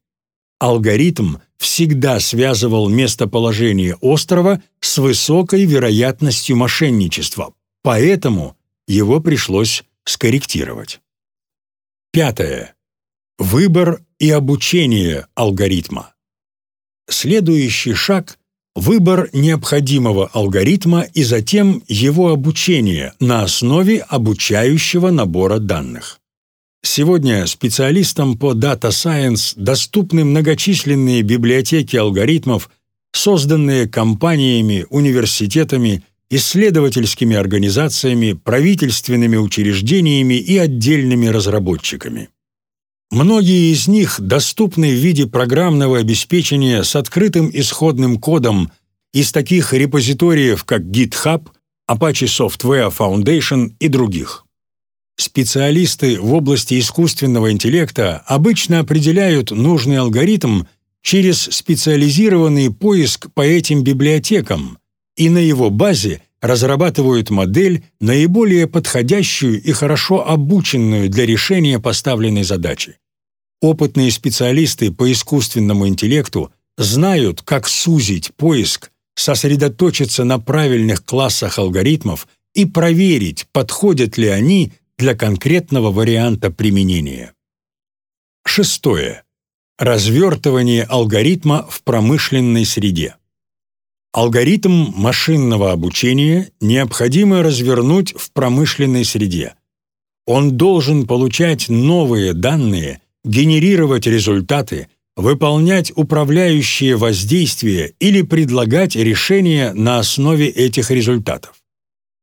Алгоритм всегда связывал местоположение острова с высокой вероятностью мошенничества, поэтому его пришлось скорректировать. Пятое. Выбор и обучение алгоритма. Следующий шаг – выбор необходимого алгоритма и затем его обучение на основе обучающего набора данных. Сегодня специалистам по Data Science доступны многочисленные библиотеки алгоритмов, созданные компаниями, университетами, исследовательскими организациями, правительственными учреждениями и отдельными разработчиками. Многие из них доступны в виде программного обеспечения с открытым исходным кодом из таких репозиториев, как GitHub, Apache Software Foundation и других. Специалисты в области искусственного интеллекта обычно определяют нужный алгоритм через специализированный поиск по этим библиотекам и на его базе разрабатывают модель, наиболее подходящую и хорошо обученную для решения поставленной задачи. Опытные специалисты по искусственному интеллекту знают, как сузить поиск, сосредоточиться на правильных классах алгоритмов и проверить, подходят ли они для конкретного варианта применения. Шестое. Развертывание алгоритма в промышленной среде. Алгоритм машинного обучения необходимо развернуть в промышленной среде. Он должен получать новые данные, генерировать результаты, выполнять управляющие воздействия или предлагать решения на основе этих результатов.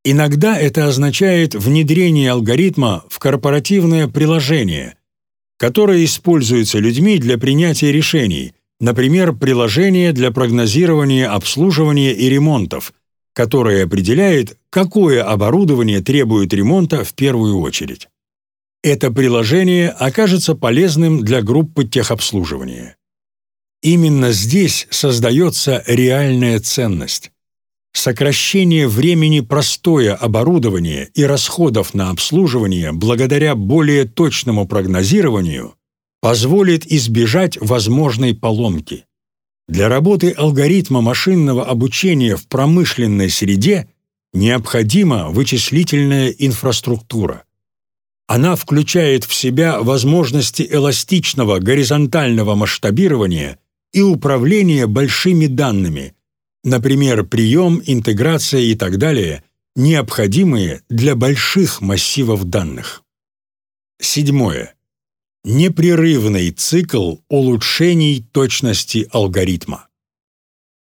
Иногда это означает внедрение алгоритма в корпоративное приложение, которое используется людьми для принятия решений, например, приложение для прогнозирования обслуживания и ремонтов, которое определяет, какое оборудование требует ремонта в первую очередь. Это приложение окажется полезным для группы техобслуживания. Именно здесь создается реальная ценность. Сокращение времени простоя оборудования и расходов на обслуживание благодаря более точному прогнозированию позволит избежать возможной поломки. Для работы алгоритма машинного обучения в промышленной среде необходима вычислительная инфраструктура. Она включает в себя возможности эластичного горизонтального масштабирования и управления большими данными, например, прием, интеграция и так далее, необходимые для больших массивов данных. Седьмое. Непрерывный цикл улучшений точности алгоритма.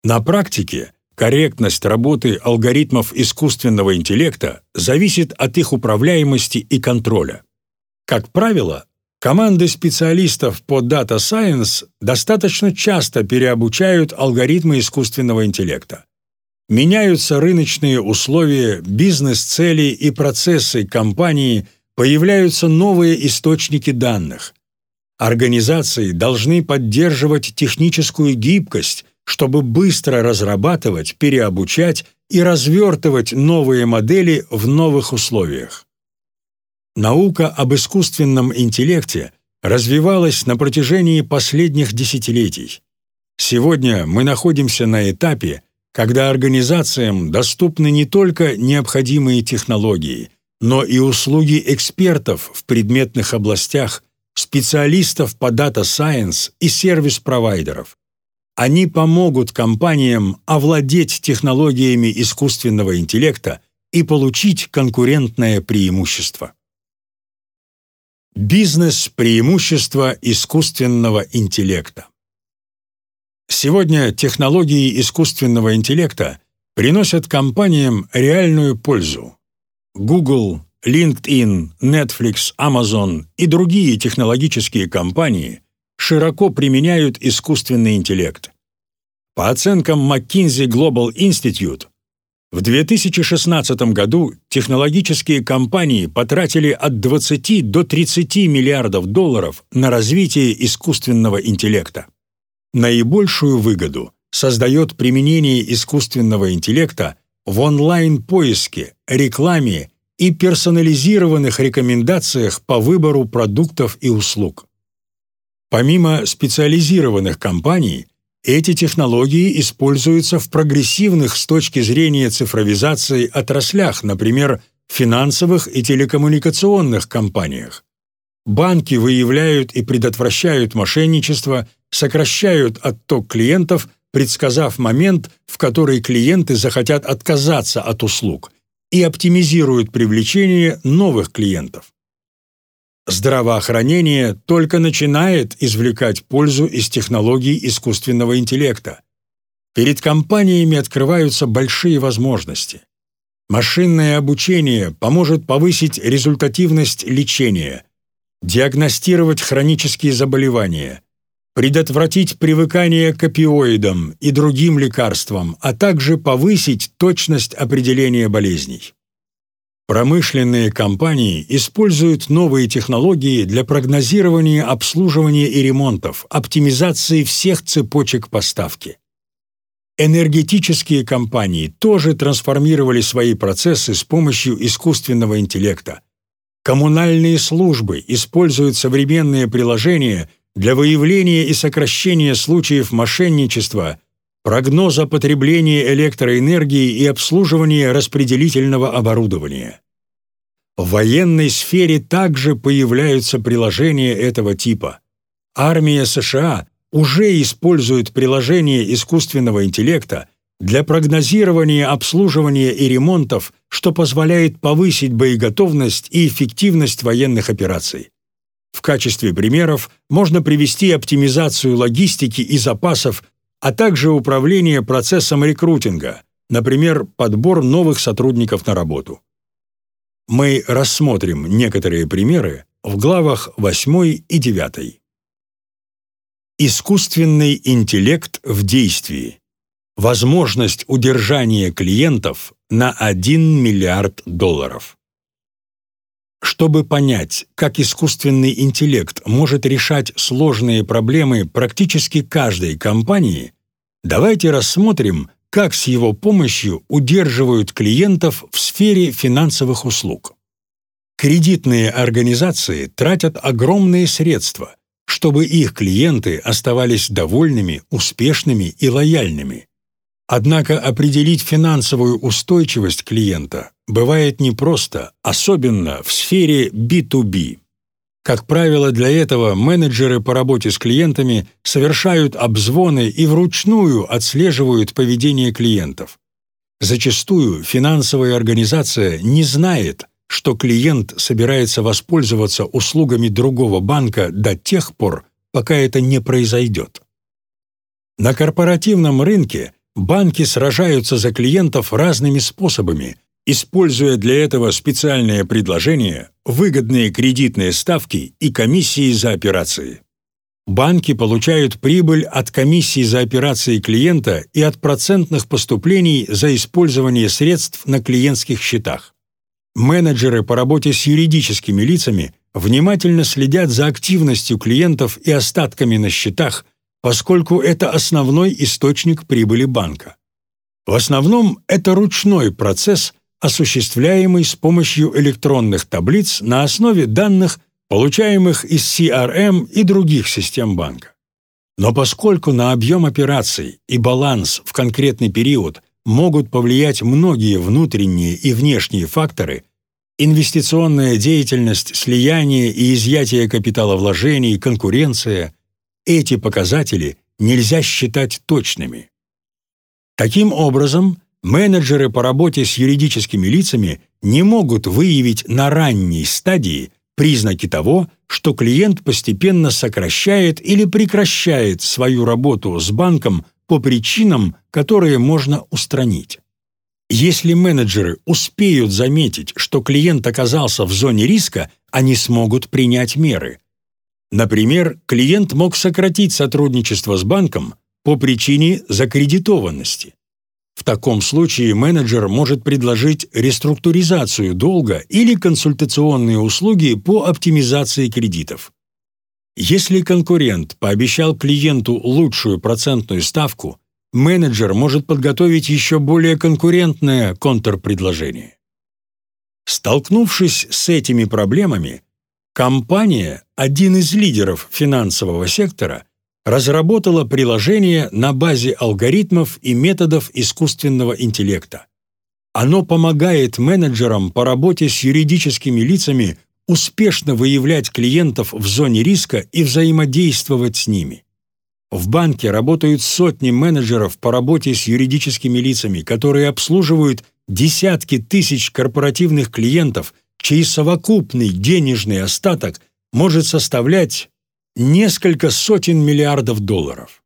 На практике корректность работы алгоритмов искусственного интеллекта зависит от их управляемости и контроля. Как правило, Команды специалистов по Data Science достаточно часто переобучают алгоритмы искусственного интеллекта. Меняются рыночные условия, бизнес-цели и процессы компании, появляются новые источники данных. Организации должны поддерживать техническую гибкость, чтобы быстро разрабатывать, переобучать и развертывать новые модели в новых условиях. Наука об искусственном интеллекте развивалась на протяжении последних десятилетий. Сегодня мы находимся на этапе, когда организациям доступны не только необходимые технологии, но и услуги экспертов в предметных областях, специалистов по Data Science и сервис-провайдеров. Они помогут компаниям овладеть технологиями искусственного интеллекта и получить конкурентное преимущество. Бизнес-преимущества искусственного интеллекта. Сегодня технологии искусственного интеллекта приносят компаниям реальную пользу. Google, LinkedIn, Netflix, Amazon и другие технологические компании широко применяют искусственный интеллект. По оценкам McKinsey Global Institute, в 2016 году технологические компании потратили от 20 до 30 миллиардов долларов на развитие искусственного интеллекта. Наибольшую выгоду создает применение искусственного интеллекта в онлайн-поиске, рекламе и персонализированных рекомендациях по выбору продуктов и услуг. Помимо специализированных компаний, эти технологии используются в прогрессивных с точки зрения цифровизации отраслях, например, финансовых и телекоммуникационных компаниях. Банки выявляют и предотвращают мошенничество, сокращают отток клиентов, предсказав момент, в который клиенты захотят отказаться от услуг, и оптимизируют привлечение новых клиентов. Здравоохранение только начинает извлекать пользу из технологий искусственного интеллекта. Перед компаниями открываются большие возможности. Машинное обучение поможет повысить результативность лечения, диагностировать хронические заболевания, предотвратить привыкание к опиоидам и другим лекарствам, а также повысить точность определения болезней. Промышленные компании используют новые технологии для прогнозирования обслуживания и ремонтов, оптимизации всех цепочек поставки. Энергетические компании тоже трансформировали свои процессы с помощью искусственного интеллекта. Коммунальные службы используют современные приложения для выявления и сокращения случаев мошенничества, прогноза потребления электроэнергии и обслуживания распределительного оборудования. В военной сфере также появляются приложения этого типа. армия США уже использует приложение искусственного интеллекта для прогнозирования обслуживания и ремонтов, что позволяет повысить боеготовность и эффективность военных операций. В качестве примеров можно привести оптимизацию логистики и запасов, а также управление процессом рекрутинга, например, подбор новых сотрудников на работу. Мы рассмотрим некоторые примеры в главах 8 и 9. Искусственный интеллект в действии. Возможность удержания клиентов на 1 миллиард долларов. Чтобы понять, как искусственный интеллект может решать сложные проблемы практически каждой компании, давайте рассмотрим, как с его помощью удерживают клиентов в сфере финансовых услуг. Кредитные организации тратят огромные средства, чтобы их клиенты оставались довольными, успешными и лояльными. Однако определить финансовую устойчивость клиента бывает непросто, особенно в сфере B2B. Как правило, для этого менеджеры по работе с клиентами совершают обзвоны и вручную отслеживают поведение клиентов. Зачастую финансовая организация не знает, что клиент собирается воспользоваться услугами другого банка до тех пор, пока это не произойдет. На корпоративном рынке банки сражаются за клиентов разными способами, используя для этого специальные предложения, выгодные кредитные ставки и комиссии за операции. Банки получают прибыль от комиссии за операции клиента и от процентных поступлений за использование средств на клиентских счетах. Менеджеры по работе с юридическими лицами внимательно следят за активностью клиентов и остатками на счетах, поскольку это основной источник прибыли банка. В основном это ручной процесс, осуществляемый с помощью электронных таблиц на основе данных, получаемых из CRM и других систем банка. Но поскольку на объем операций и баланс в конкретный период могут повлиять многие внутренние и внешние факторы, инвестиционная деятельность, слияние и изъятие капиталовложений, конкуренция, эти показатели нельзя считать точными. Таким образом, менеджеры по работе с юридическими лицами не могут выявить на ранней стадии признаки того, что клиент постепенно сокращает или прекращает свою работу с банком по причинам, которые можно устранить. Если менеджеры успеют заметить, что клиент оказался в зоне риска, они смогут принять меры. Например, клиент мог сократить сотрудничество с банком по причине закредитованности. В таком случае менеджер может предложить реструктуризацию долга или консультационные услуги по оптимизации кредитов. Если конкурент пообещал клиенту лучшую процентную ставку, менеджер может подготовить еще более конкурентное контрпредложение. Столкнувшись с этими проблемами, компания, один из лидеров финансового сектора, разработала приложение на базе алгоритмов и методов искусственного интеллекта. Оно помогает менеджерам по работе с юридическими лицами успешно выявлять клиентов в зоне риска и взаимодействовать с ними. В банке работают сотни менеджеров по работе с юридическими лицами, которые обслуживают десятки тысяч корпоративных клиентов, чей совокупный денежный остаток может составлять несколько сотен миллиардов долларов.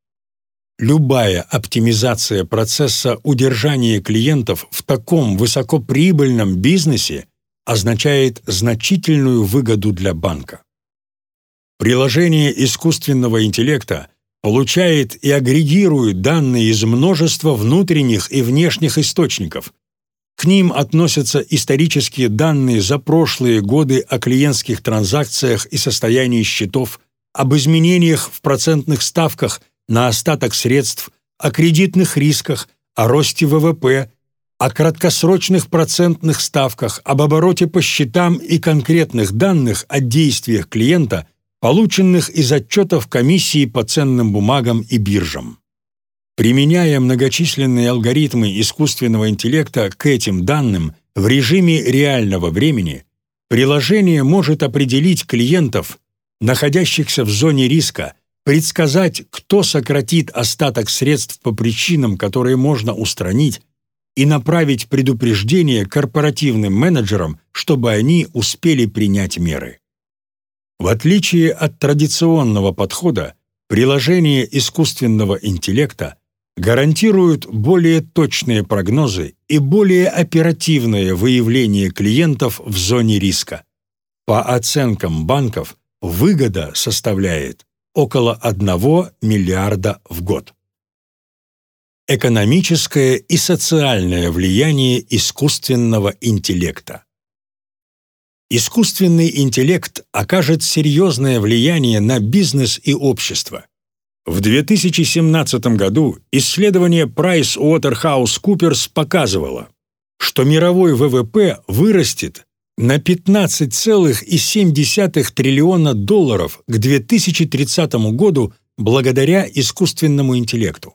Любая оптимизация процесса удержания клиентов в таком высокоприбыльном бизнесе означает значительную выгоду для банка. Приложение искусственного интеллекта получает и агрегирует данные из множества внутренних и внешних источников. К ним относятся исторические данные за прошлые годы о клиентских транзакциях и состоянии счетов, об изменениях в процентных ставках на остаток средств, о кредитных рисках, о росте ВВП, о краткосрочных процентных ставках, об обороте по счетам и конкретных данных о действиях клиента, полученных из отчетов комиссии по ценным бумагам и биржам. Применяя многочисленные алгоритмы искусственного интеллекта к этим данным в режиме реального времени, приложение может определить клиентов, находящихся в зоне риска, предсказать, кто сократит остаток средств по причинам, которые можно устранить, и направить предупреждение корпоративным менеджерам, чтобы они успели принять меры. В отличие от традиционного подхода, приложение искусственного интеллекта гарантируют более точные прогнозы и более оперативное выявление клиентов в зоне риска. По оценкам банков, выгода составляет около 1 миллиарда в год. Экономическое и социальное влияние искусственного интеллекта. Искусственный интеллект окажет серьезное влияние на бизнес и общество. В 2017 году исследование PricewaterhouseCoopers показывало, что мировой ВВП вырастет на 15,7 триллиона долларов к 2030 году благодаря искусственному интеллекту.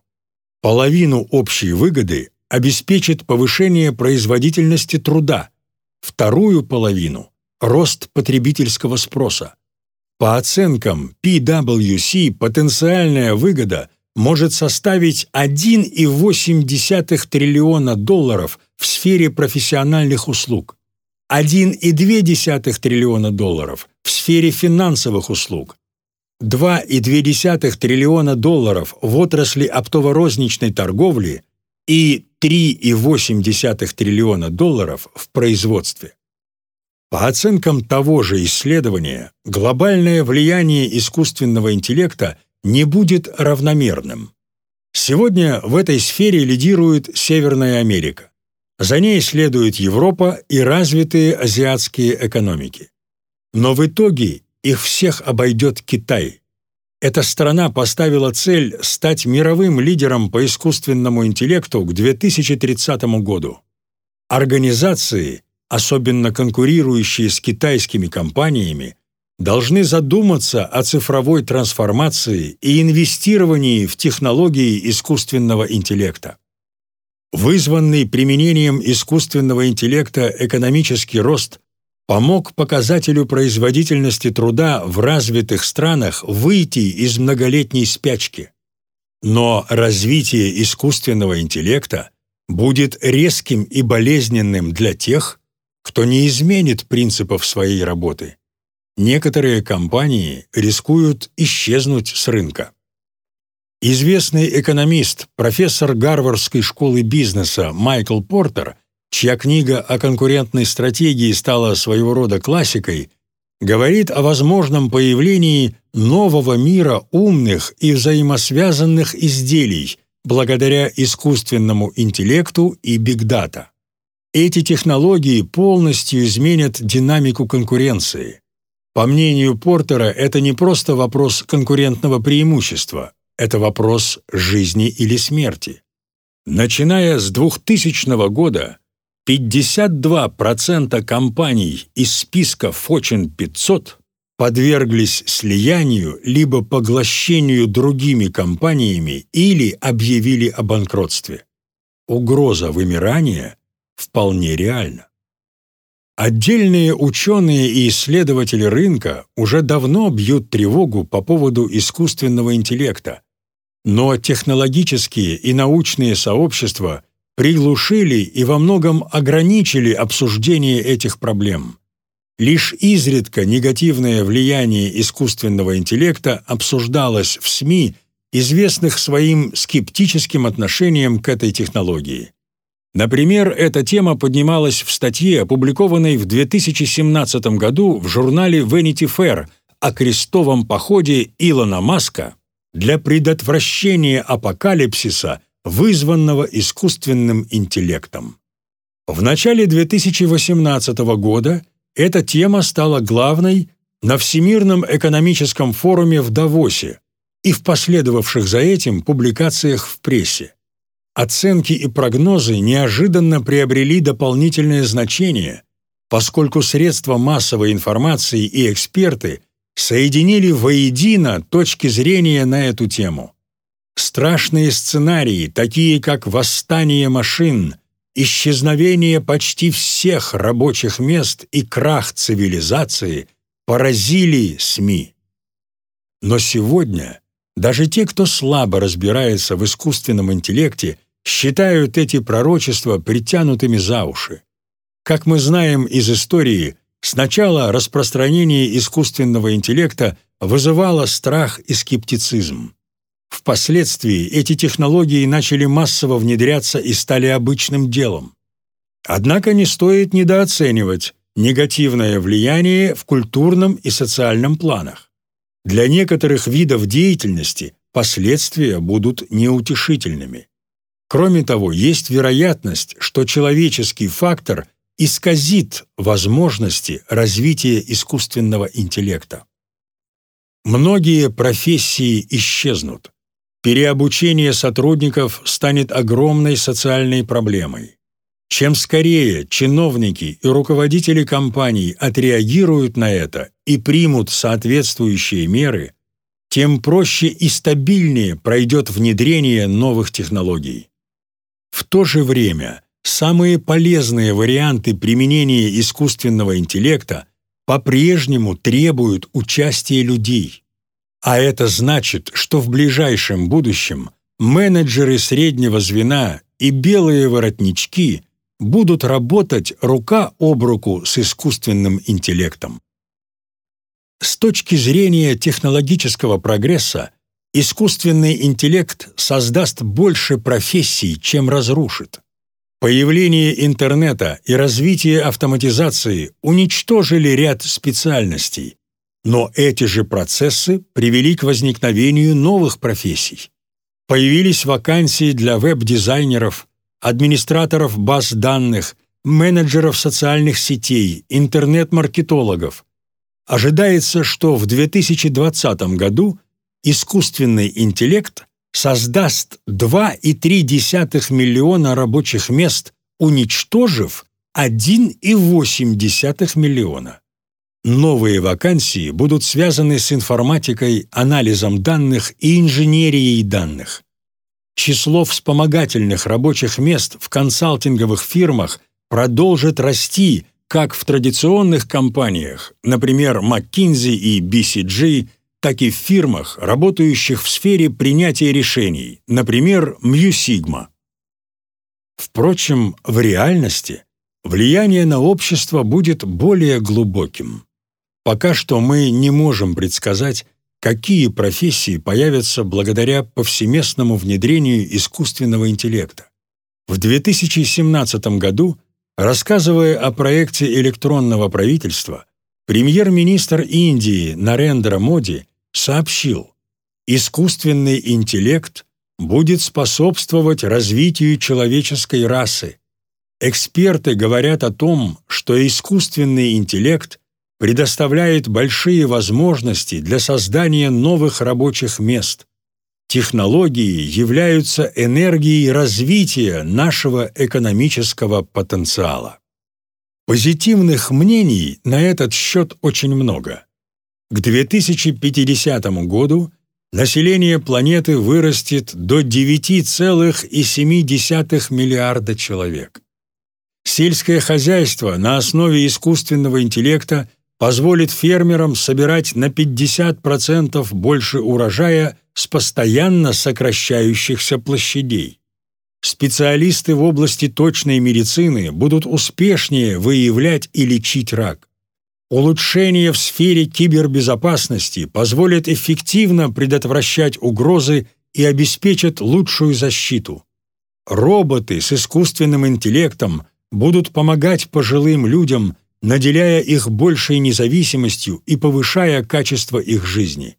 Половину общей выгоды обеспечит повышение производительности труда, вторую половину – рост потребительского спроса. По оценкам PwC потенциальная выгода может составить 1,8 триллиона долларов в сфере профессиональных услуг, 1,2 триллиона долларов в сфере финансовых услуг, 2,2 триллиона долларов в отрасли оптово-розничной торговли и 3,8 триллиона долларов в производстве. По оценкам того же исследования, глобальное влияние искусственного интеллекта не будет равномерным. Сегодня в этой сфере лидирует Северная Америка. За ней следует Европа и развитые азиатские экономики. Но в итоге их всех обойдет Китай. Эта страна поставила цель стать мировым лидером по искусственному интеллекту к 2030 году. Организации, особенно конкурирующие с китайскими компаниями, должны задуматься о цифровой трансформации и инвестировании в технологии искусственного интеллекта. Вызванный применением искусственного интеллекта экономический рост помог показателю производительности труда в развитых странах выйти из многолетней спячки. Но развитие искусственного интеллекта будет резким и болезненным для тех, кто не изменит принципов своей работы. Некоторые компании рискуют исчезнуть с рынка. Известный экономист, профессор Гарвардской школы бизнеса Майкл Портер – чья книга о конкурентной стратегии стала своего рода классикой, говорит о возможном появлении нового мира умных и взаимосвязанных изделий благодаря искусственному интеллекту и бигдата. Эти технологии полностью изменят динамику конкуренции. По мнению Портера, это не просто вопрос конкурентного преимущества, это вопрос жизни или смерти. Начиная с 2000 года 52% компаний из списка Fortune 500 подверглись слиянию либо поглощению другими компаниями или объявили о банкротстве. Угроза вымирания вполне реальна. Отдельные ученые и исследователи рынка уже давно бьют тревогу по поводу искусственного интеллекта, но технологические и научные сообщества – приглушили и во многом ограничили обсуждение этих проблем. Лишь изредка негативное влияние искусственного интеллекта обсуждалось в СМИ, известных своим скептическим отношением к этой технологии. Например, эта тема поднималась в статье, опубликованной в 2017 году в журнале Vanity Fair о крестовом походе Илона Маска для предотвращения апокалипсиса вызванного искусственным интеллектом. В начале 2018 года эта тема стала главной на Всемирном экономическом форуме в Давосе и в последовавших за этим публикациях в прессе. Оценки и прогнозы неожиданно приобрели дополнительное значение, поскольку средства массовой информации и эксперты соединили воедино точки зрения на эту тему. Страшные сценарии, такие как восстание машин, исчезновение почти всех рабочих мест и крах цивилизации, поразили СМИ. Но сегодня Даже те, кто слабо разбирается в искусственном интеллекте, считают эти пророчества притянутыми за уши. Как мы знаем из истории, сначала распространение искусственного интеллекта вызывало страх и скептицизм. Впоследствии эти технологии начали массово внедряться и стали обычным делом. Однако не стоит недооценивать негативное влияние в культурном и социальном планах. Для некоторых видов деятельности последствия будут неутешительными. Кроме того, есть вероятность, что человеческий фактор исказит возможности развития искусственного интеллекта. Многие профессии исчезнут. Переобучение сотрудников станет огромной социальной проблемой. Чем скорее чиновники и руководители компаний отреагируют на это и примут соответствующие меры, тем проще и стабильнее пройдет внедрение новых технологий. В то же время самые полезные варианты применения искусственного интеллекта по-прежнему требуют участия людей. А это значит, что в ближайшем будущем менеджеры среднего звена и белые воротнички будут работать рука об руку с искусственным интеллектом. С точки зрения технологического прогресса, искусственный интеллект создаст больше профессий, чем разрушит. Появление интернета и развитие автоматизации уничтожили ряд специальностей, но эти же процессы привели к возникновению новых профессий. Появились вакансии для веб-дизайнеров, администраторов баз данных, менеджеров социальных сетей, интернет-маркетологов. Ожидается, что в 2020 году искусственный интеллект создаст 2,3 миллиона рабочих мест, уничтожив 1,8 миллиона. Новые вакансии будут связаны с информатикой, анализом данных и инженерией данных. Число вспомогательных рабочих мест в консалтинговых фирмах продолжит расти как в традиционных компаниях, например, McKinsey и BCG, так и в фирмах, работающих в сфере принятия решений, например, Sigma. Впрочем, в реальности влияние на общество будет более глубоким. Пока что мы не можем предсказать, какие профессии появятся благодаря повсеместному внедрению искусственного интеллекта. В 2017 году, рассказывая о проекте электронного правительства, премьер-министр Индии Нарендра Моди сообщил, искусственный интеллект будет способствовать развитию человеческой расы. Эксперты говорят о том, что искусственный интеллект – предоставляет большие возможности для создания новых рабочих мест. Технологии являются энергией развития нашего экономического потенциала. Позитивных мнений на этот счет очень много. К 2050 году население планеты вырастет до 9,7 миллиарда человек. Сельское хозяйство на основе искусственного интеллекта позволит фермерам собирать на 50% больше урожая с постоянно сокращающихся площадей. Специалисты в области точной медицины будут успешнее выявлять и лечить рак. Улучшение в сфере кибербезопасности позволит эффективно предотвращать угрозы и обеспечат лучшую защиту. Роботы с искусственным интеллектом будут помогать пожилым людям – наделяя их большей независимостью и повышая качество их жизни.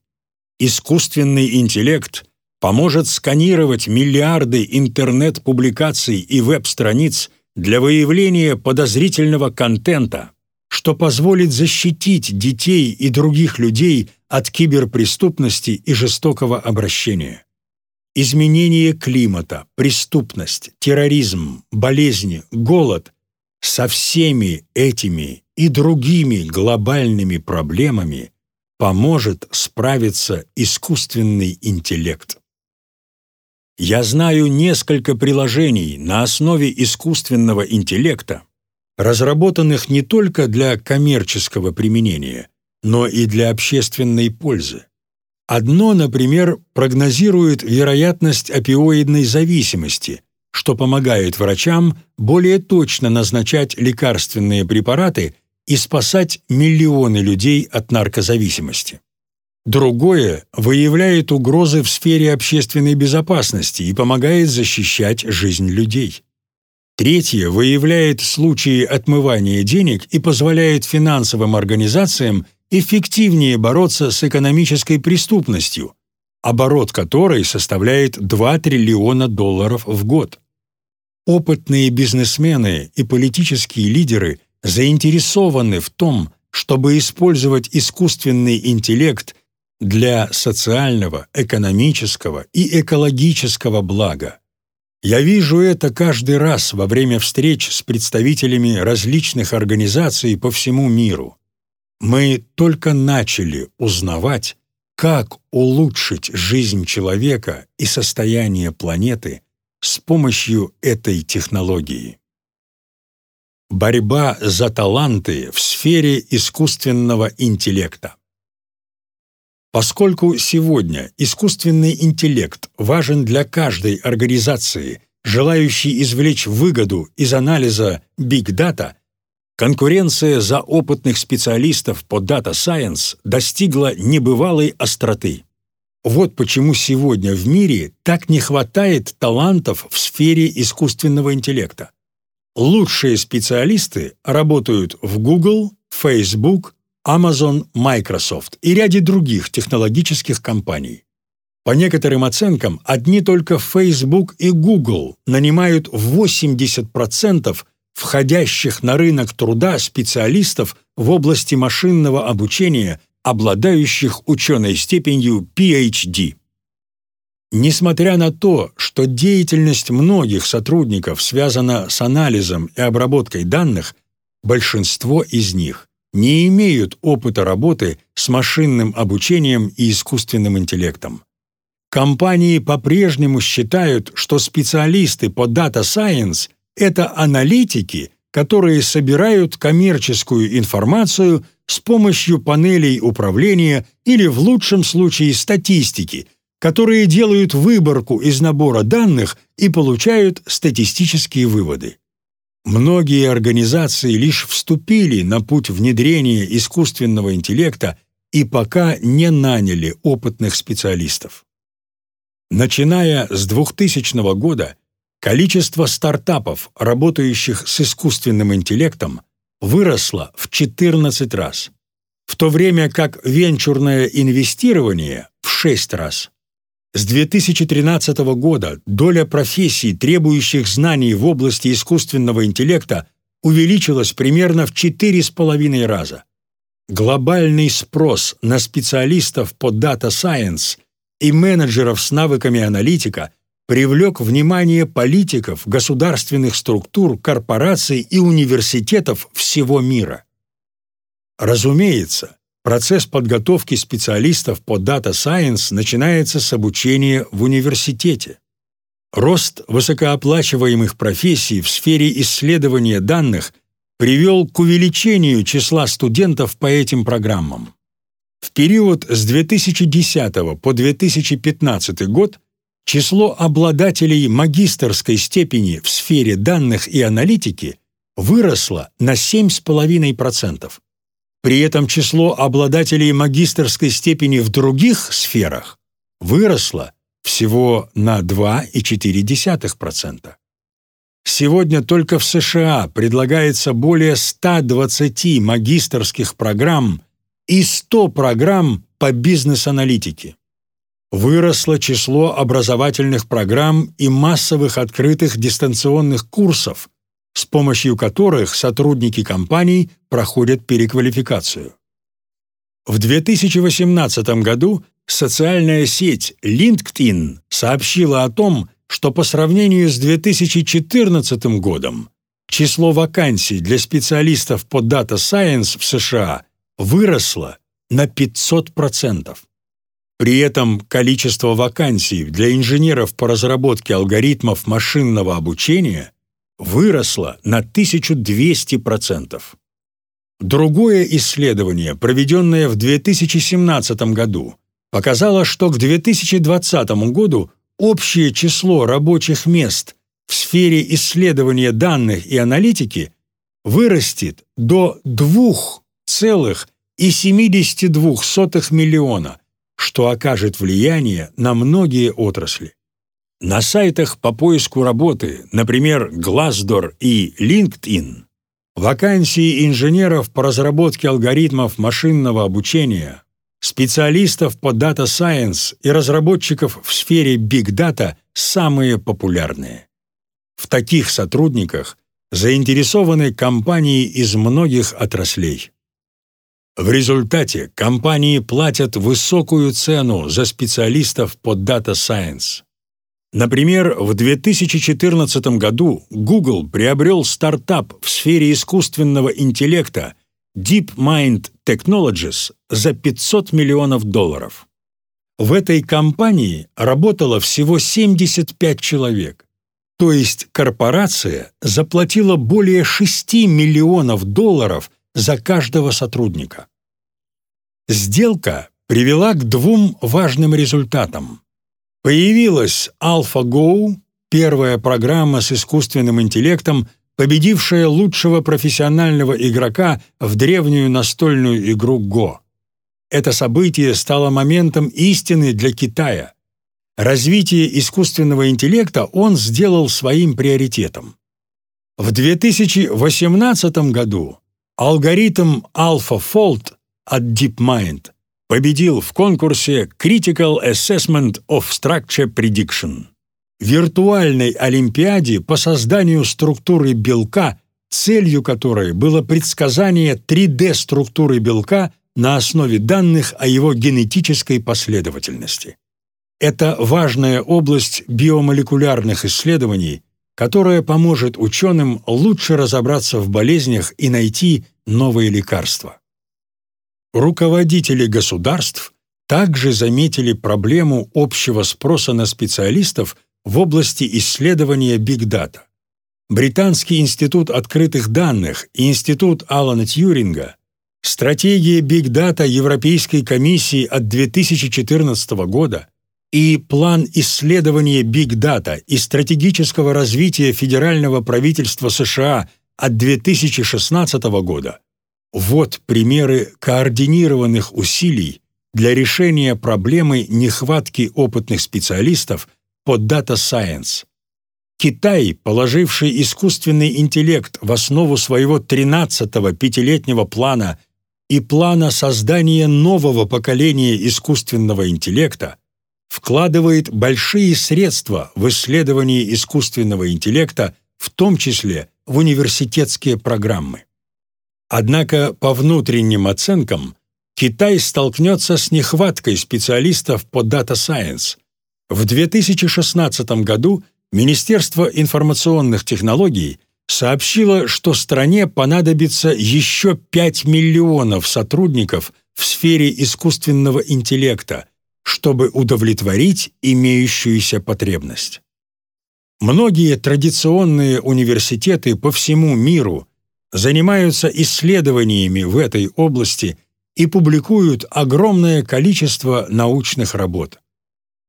Искусственный интеллект поможет сканировать миллиарды интернет-публикаций и веб-страниц для выявления подозрительного контента, что позволит защитить детей и других людей от киберпреступности и жестокого обращения. Изменение климата, преступность, терроризм, болезни, голод со всеми этими и другими глобальными проблемами поможет справиться искусственный интеллект. Я знаю несколько приложений на основе искусственного интеллекта, разработанных не только для коммерческого применения, но и для общественной пользы. Одно, например, прогнозирует вероятность опиоидной зависимости, что помогает врачам более точно назначать лекарственные препараты и спасать миллионы людей от наркозависимости. Другое выявляет угрозы в сфере общественной безопасности и помогает защищать жизнь людей. Третье выявляет случаи отмывания денег и позволяет финансовым организациям эффективнее бороться с экономической преступностью, оборот которой составляет 2 триллиона долларов в год. Опытные бизнесмены и политические лидеры заинтересованы в том, чтобы использовать искусственный интеллект для социального, экономического и экологического блага. Я вижу это каждый раз во время встреч с представителями различных организаций по всему миру. Мы только начали узнавать, как улучшить жизнь человека и состояние планеты с помощью этой технологии. Борьба за таланты в сфере искусственного интеллекта. Поскольку сегодня искусственный интеллект важен для каждой организации, желающей извлечь выгоду из анализа Big Data, конкуренция за опытных специалистов по Data Science достигла небывалой остроты. Вот почему сегодня в мире так не хватает талантов в сфере искусственного интеллекта. Лучшие специалисты работают в Google, Facebook, Amazon, Microsoft и ряде других технологических компаний. По некоторым оценкам, одни только Facebook и Google нанимают 80% входящих на рынок труда специалистов в области машинного обучения, обладающих ученой степенью PhD. Несмотря на то, что деятельность многих сотрудников связана с анализом и обработкой данных, большинство из них не имеют опыта работы с машинным обучением и искусственным интеллектом. Компании по-прежнему считают, что специалисты по Data Science – это аналитики, которые собирают коммерческую информацию с помощью панелей управления или, в лучшем случае, статистики – которые делают выборку из набора данных и получают статистические выводы. Многие организации лишь вступили на путь внедрения искусственного интеллекта и пока не наняли опытных специалистов. Начиная с 2000 года количество стартапов, работающих с искусственным интеллектом, выросло в 14 раз, в то время как венчурное инвестирование – в 6 раз. С 2013 года доля профессий, требующих знаний в области искусственного интеллекта, увеличилась примерно в 4,5 раза. Глобальный спрос на специалистов по Data Science и менеджеров с навыками аналитика привлек внимание политиков, государственных структур, корпораций и университетов всего мира. Разумеется, Процесс подготовки специалистов по Data Science начинается с обучения в университете. Рост высокооплачиваемых профессий в сфере исследования данных привел к увеличению числа студентов по этим программам. В период с 2010 по 2015 год число обладателей магистерской степени в сфере данных и аналитики выросло на 7,5%. При этом число обладателей магистерской степени в других сферах выросло всего на 2,4%. Сегодня только в США предлагается более 120 магистерских программ и 100 программ по бизнес-аналитике. Выросло число образовательных программ и массовых открытых дистанционных курсов, с помощью которых сотрудники компаний проходят переквалификацию. В 2018 году социальная сеть LinkedIn сообщила о том, что по сравнению с 2014 годом число вакансий для специалистов по Data Science в США выросло на 500%. При этом количество вакансий для инженеров по разработке алгоритмов машинного обучения выросла на 1200%. Другое исследование, проведенное в 2017 году, показала, что к 2020 году общее число рабочих мест в сфере исследования данных и аналитики вырастет до 2,72 миллиона, что окажет влияние на многие отрасли. На сайтах по поиску работы, например, Glassdoor и LinkedIn, вакансии инженеров по разработке алгоритмов машинного обучения, специалистов по Data Science и разработчиков в сфере Big Data самые популярные. В таких сотрудниках заинтересованы компании из многих отраслей. В результате компании платят высокую цену за специалистов по Data Science. Например, в 2014 году Google приобрел стартап в сфере искусственного интеллекта DeepMind Technologies за 500 миллионов долларов. В этой компании работало всего 75 человек. То есть корпорация заплатила более 6 миллионов долларов за каждого сотрудника. Сделка привела к двум важным результатам. Появилась AlphaGo, первая программа с искусственным интеллектом, победившая лучшего профессионального игрока в древнюю настольную игру Go. Это событие стало моментом истины для Китая. Развитие искусственного интеллекта он сделал своим приоритетом. В 2018 году алгоритм AlphaFold от DeepMind победил в конкурсе Critical Assessment of Structure Prediction виртуальной олимпиаде по созданию структуры белка, целью которой было предсказание 3D-структуры белка на основе данных о его генетической последовательности. Это важная область биомолекулярных исследований, которая поможет ученым лучше разобраться в болезнях и найти новые лекарства. Руководители государств также заметили проблему общего спроса на специалистов в области исследования Data. Британский институт открытых данных и институт Алана Тьюринга Стратегия Data Европейской комиссии от 2014 года и план исследования Data и стратегического развития федерального правительства США от 2016 года вот примеры координированных усилий для решения проблемы нехватки опытных специалистов по Data Science. Китай, положивший искусственный интеллект в основу своего 13-го пятилетнего плана и плана создания нового поколения искусственного интеллекта, вкладывает большие средства в исследование искусственного интеллекта, в том числе в университетские программы. Однако по внутренним оценкам Китай столкнется с нехваткой специалистов по Data Science – в 2016 году Министерство информационных технологий сообщило, что стране понадобится еще 5 миллионов сотрудников в сфере искусственного интеллекта, чтобы удовлетворить имеющуюся потребность. Многие традиционные университеты по всему миру занимаются исследованиями в этой области и публикуют огромное количество научных работ.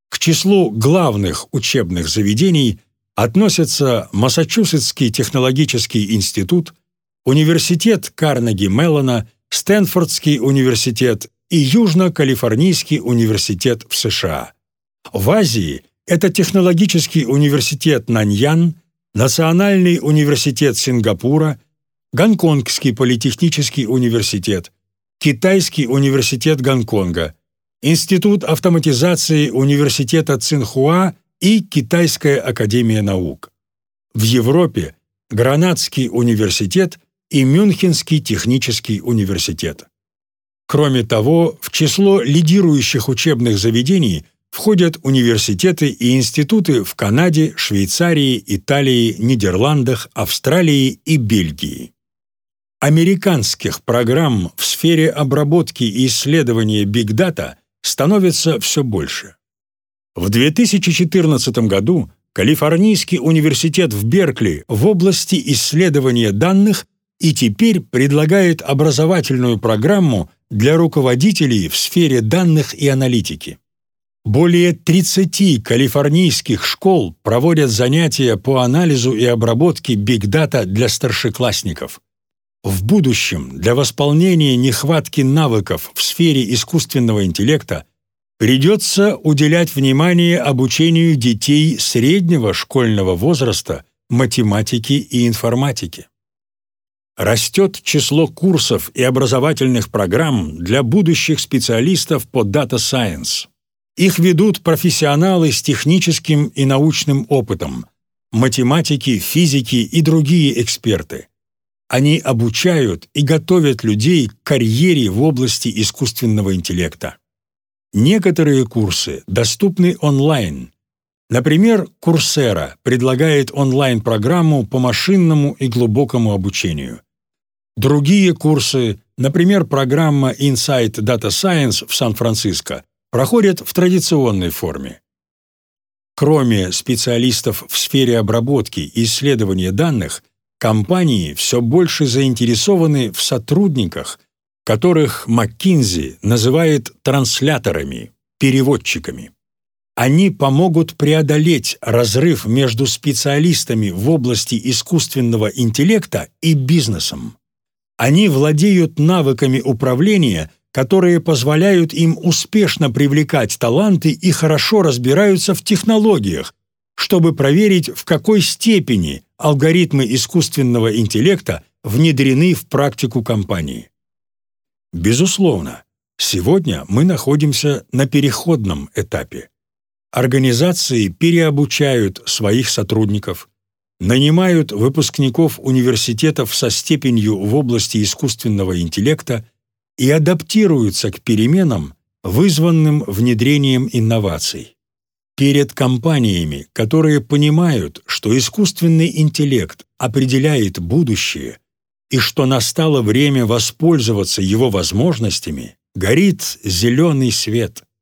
К числу главных учебных заведений относятся Массачусетский технологический институт, Университет Карнеги-Меллона, Стэнфордский университет и Южно-Калифорнийский университет в США. В Азии это Технологический университет Наньян, Национальный университет Сингапура, Гонконгский политехнический университет, Китайский университет Гонконга, Институт автоматизации Университета Цинхуа и Китайская академия наук. В Европе Гранадский университет и Мюнхенский технический университет. Кроме того, в число лидирующих учебных заведений входят университеты и институты в Канаде, Швейцарии, Италии, Нидерландах, Австралии и Бельгии. Американских программ в сфере обработки и исследования Data становится все больше. В 2014 году Калифорнийский университет в Беркли в области исследования данных и теперь предлагает образовательную программу для руководителей в сфере данных и аналитики. Более 30 калифорнийских школ проводят занятия по анализу и обработке бигдата для старшеклассников. В будущем для восполнения нехватки навыков в сфере искусственного интеллекта придется уделять внимание обучению детей среднего школьного возраста математике и информатике. Растет число курсов и образовательных программ для будущих специалистов по Data Science. Их ведут профессионалы с техническим и научным опытом, математики, физики и другие эксперты. Они обучают и готовят людей к карьере в области искусственного интеллекта. Некоторые курсы доступны онлайн. Например, Coursera предлагает онлайн-программу по машинному и глубокому обучению. Другие курсы, например, программа Insight Data Science в Сан-Франциско, проходят в традиционной форме. Кроме специалистов в сфере обработки и исследования данных, компании все больше заинтересованы в сотрудниках, которых МcKinsey называет трансляторами, переводчиками. Они помогут преодолеть разрыв между специалистами в области искусственного интеллекта и бизнесом. Они владеют навыками управления, которые позволяют им успешно привлекать таланты и хорошо разбираются в технологиях, чтобы проверить, в какой степени алгоритмы искусственного интеллекта внедрены в практику компании. Безусловно, сегодня мы находимся на переходном этапе. Организации переобучают своих сотрудников, нанимают выпускников университетов со степенью в области искусственного интеллекта и адаптируются к переменам, вызванным внедрением инноваций. Перед компаниями, которые понимают, что искусственный интеллект определяет будущее и что настало время воспользоваться его возможностями, горит зеленый свет –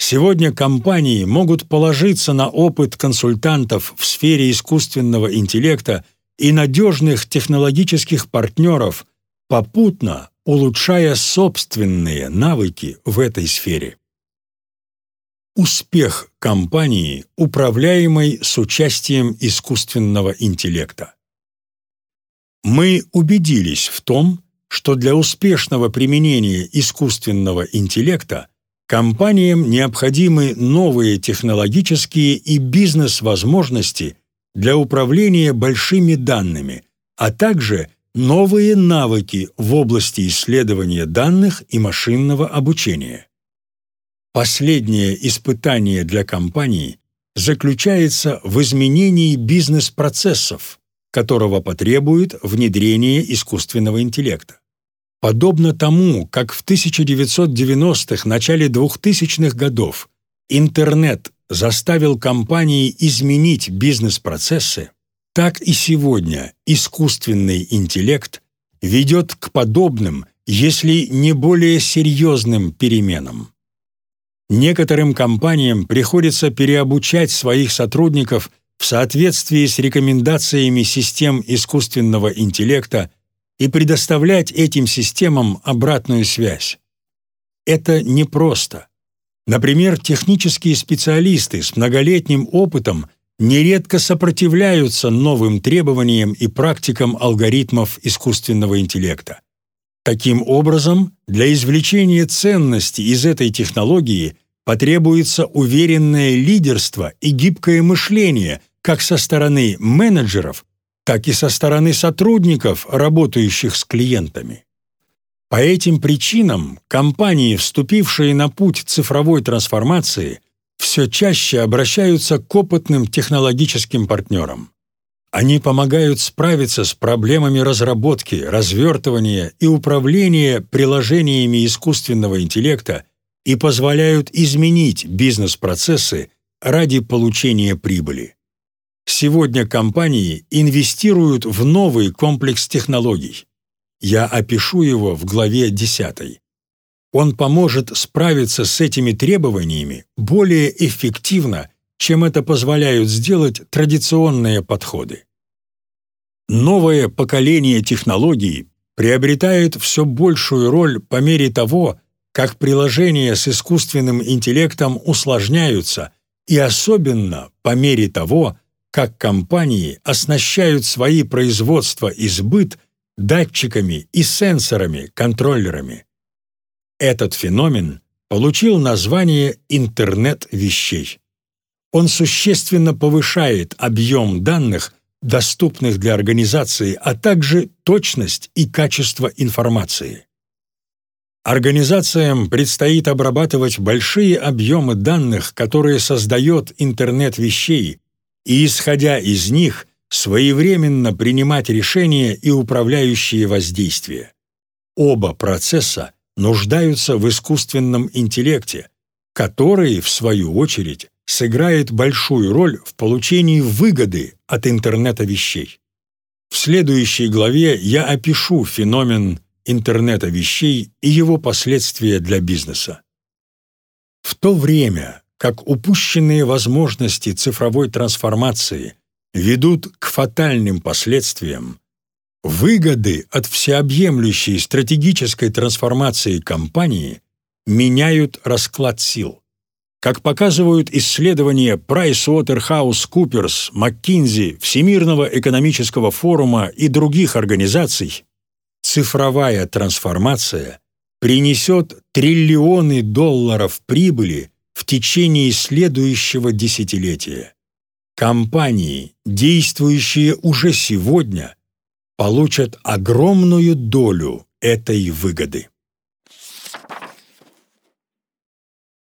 Сегодня компании могут положиться на опыт консультантов в сфере искусственного интеллекта и надежных технологических партнеров, попутно улучшая собственные навыки в этой сфере. Успех компании, управляемой с участием искусственного интеллекта. Мы убедились в том, что для успешного применения искусственного интеллекта Компаниям необходимы новые технологические и бизнес-возможности для управления большими данными, а также новые навыки в области исследования данных и машинного обучения. Последнее испытание для компании заключается в изменении бизнес-процессов, которого потребует внедрение искусственного интеллекта. Подобно тому, как в 1990-х, начале 2000-х годов интернет заставил компании изменить бизнес-процессы, так и сегодня искусственный интеллект ведет к подобным, если не более серьезным переменам. Некоторым компаниям приходится переобучать своих сотрудников в соответствии с рекомендациями систем искусственного интеллекта и предоставлять этим системам обратную связь. Это непросто. Например, технические специалисты с многолетним опытом нередко сопротивляются новым требованиям и практикам алгоритмов искусственного интеллекта. Таким образом, для извлечения ценности из этой технологии потребуется уверенное лидерство и гибкое мышление как со стороны менеджеров, так и со стороны сотрудников, работающих с клиентами. По этим причинам компании, вступившие на путь цифровой трансформации, все чаще обращаются к опытным технологическим партнерам. Они помогают справиться с проблемами разработки, развертывания и управления приложениями искусственного интеллекта и позволяют изменить бизнес-процессы ради получения прибыли. Сегодня компании инвестируют в новый комплекс технологий. Я опишу его в главе 10. Он поможет справиться с этими требованиями более эффективно, чем это позволяют сделать традиционные подходы. Новое поколение технологий приобретает все большую роль по мере того, как приложения с искусственным интеллектом усложняются и особенно по мере того, как компании оснащают свои производства и сбыт датчиками и сенсорами, контроллерами. Этот феномен получил название «интернет вещей». Он существенно повышает объем данных, доступных для организации, а также точность и качество информации. Организациям предстоит обрабатывать большие объемы данных, которые создает интернет вещей, и, исходя из них, своевременно принимать решения и управляющие воздействия. Оба процесса нуждаются в искусственном интеллекте, который, в свою очередь, сыграет большую роль в получении выгоды от интернета вещей. В следующей главе я опишу феномен интернета вещей и его последствия для бизнеса. В то время, как упущенные возможности цифровой трансформации ведут к фатальным последствиям, выгоды от всеобъемлющей стратегической трансформации компании меняют расклад сил. Как показывают исследования PricewaterhouseCoopers, McKinsey, Всемирного экономического форума и других организаций, цифровая трансформация принесет триллионы долларов прибыли в течение следующего десятилетия. Компании, действующие уже сегодня, получат огромную долю этой выгоды.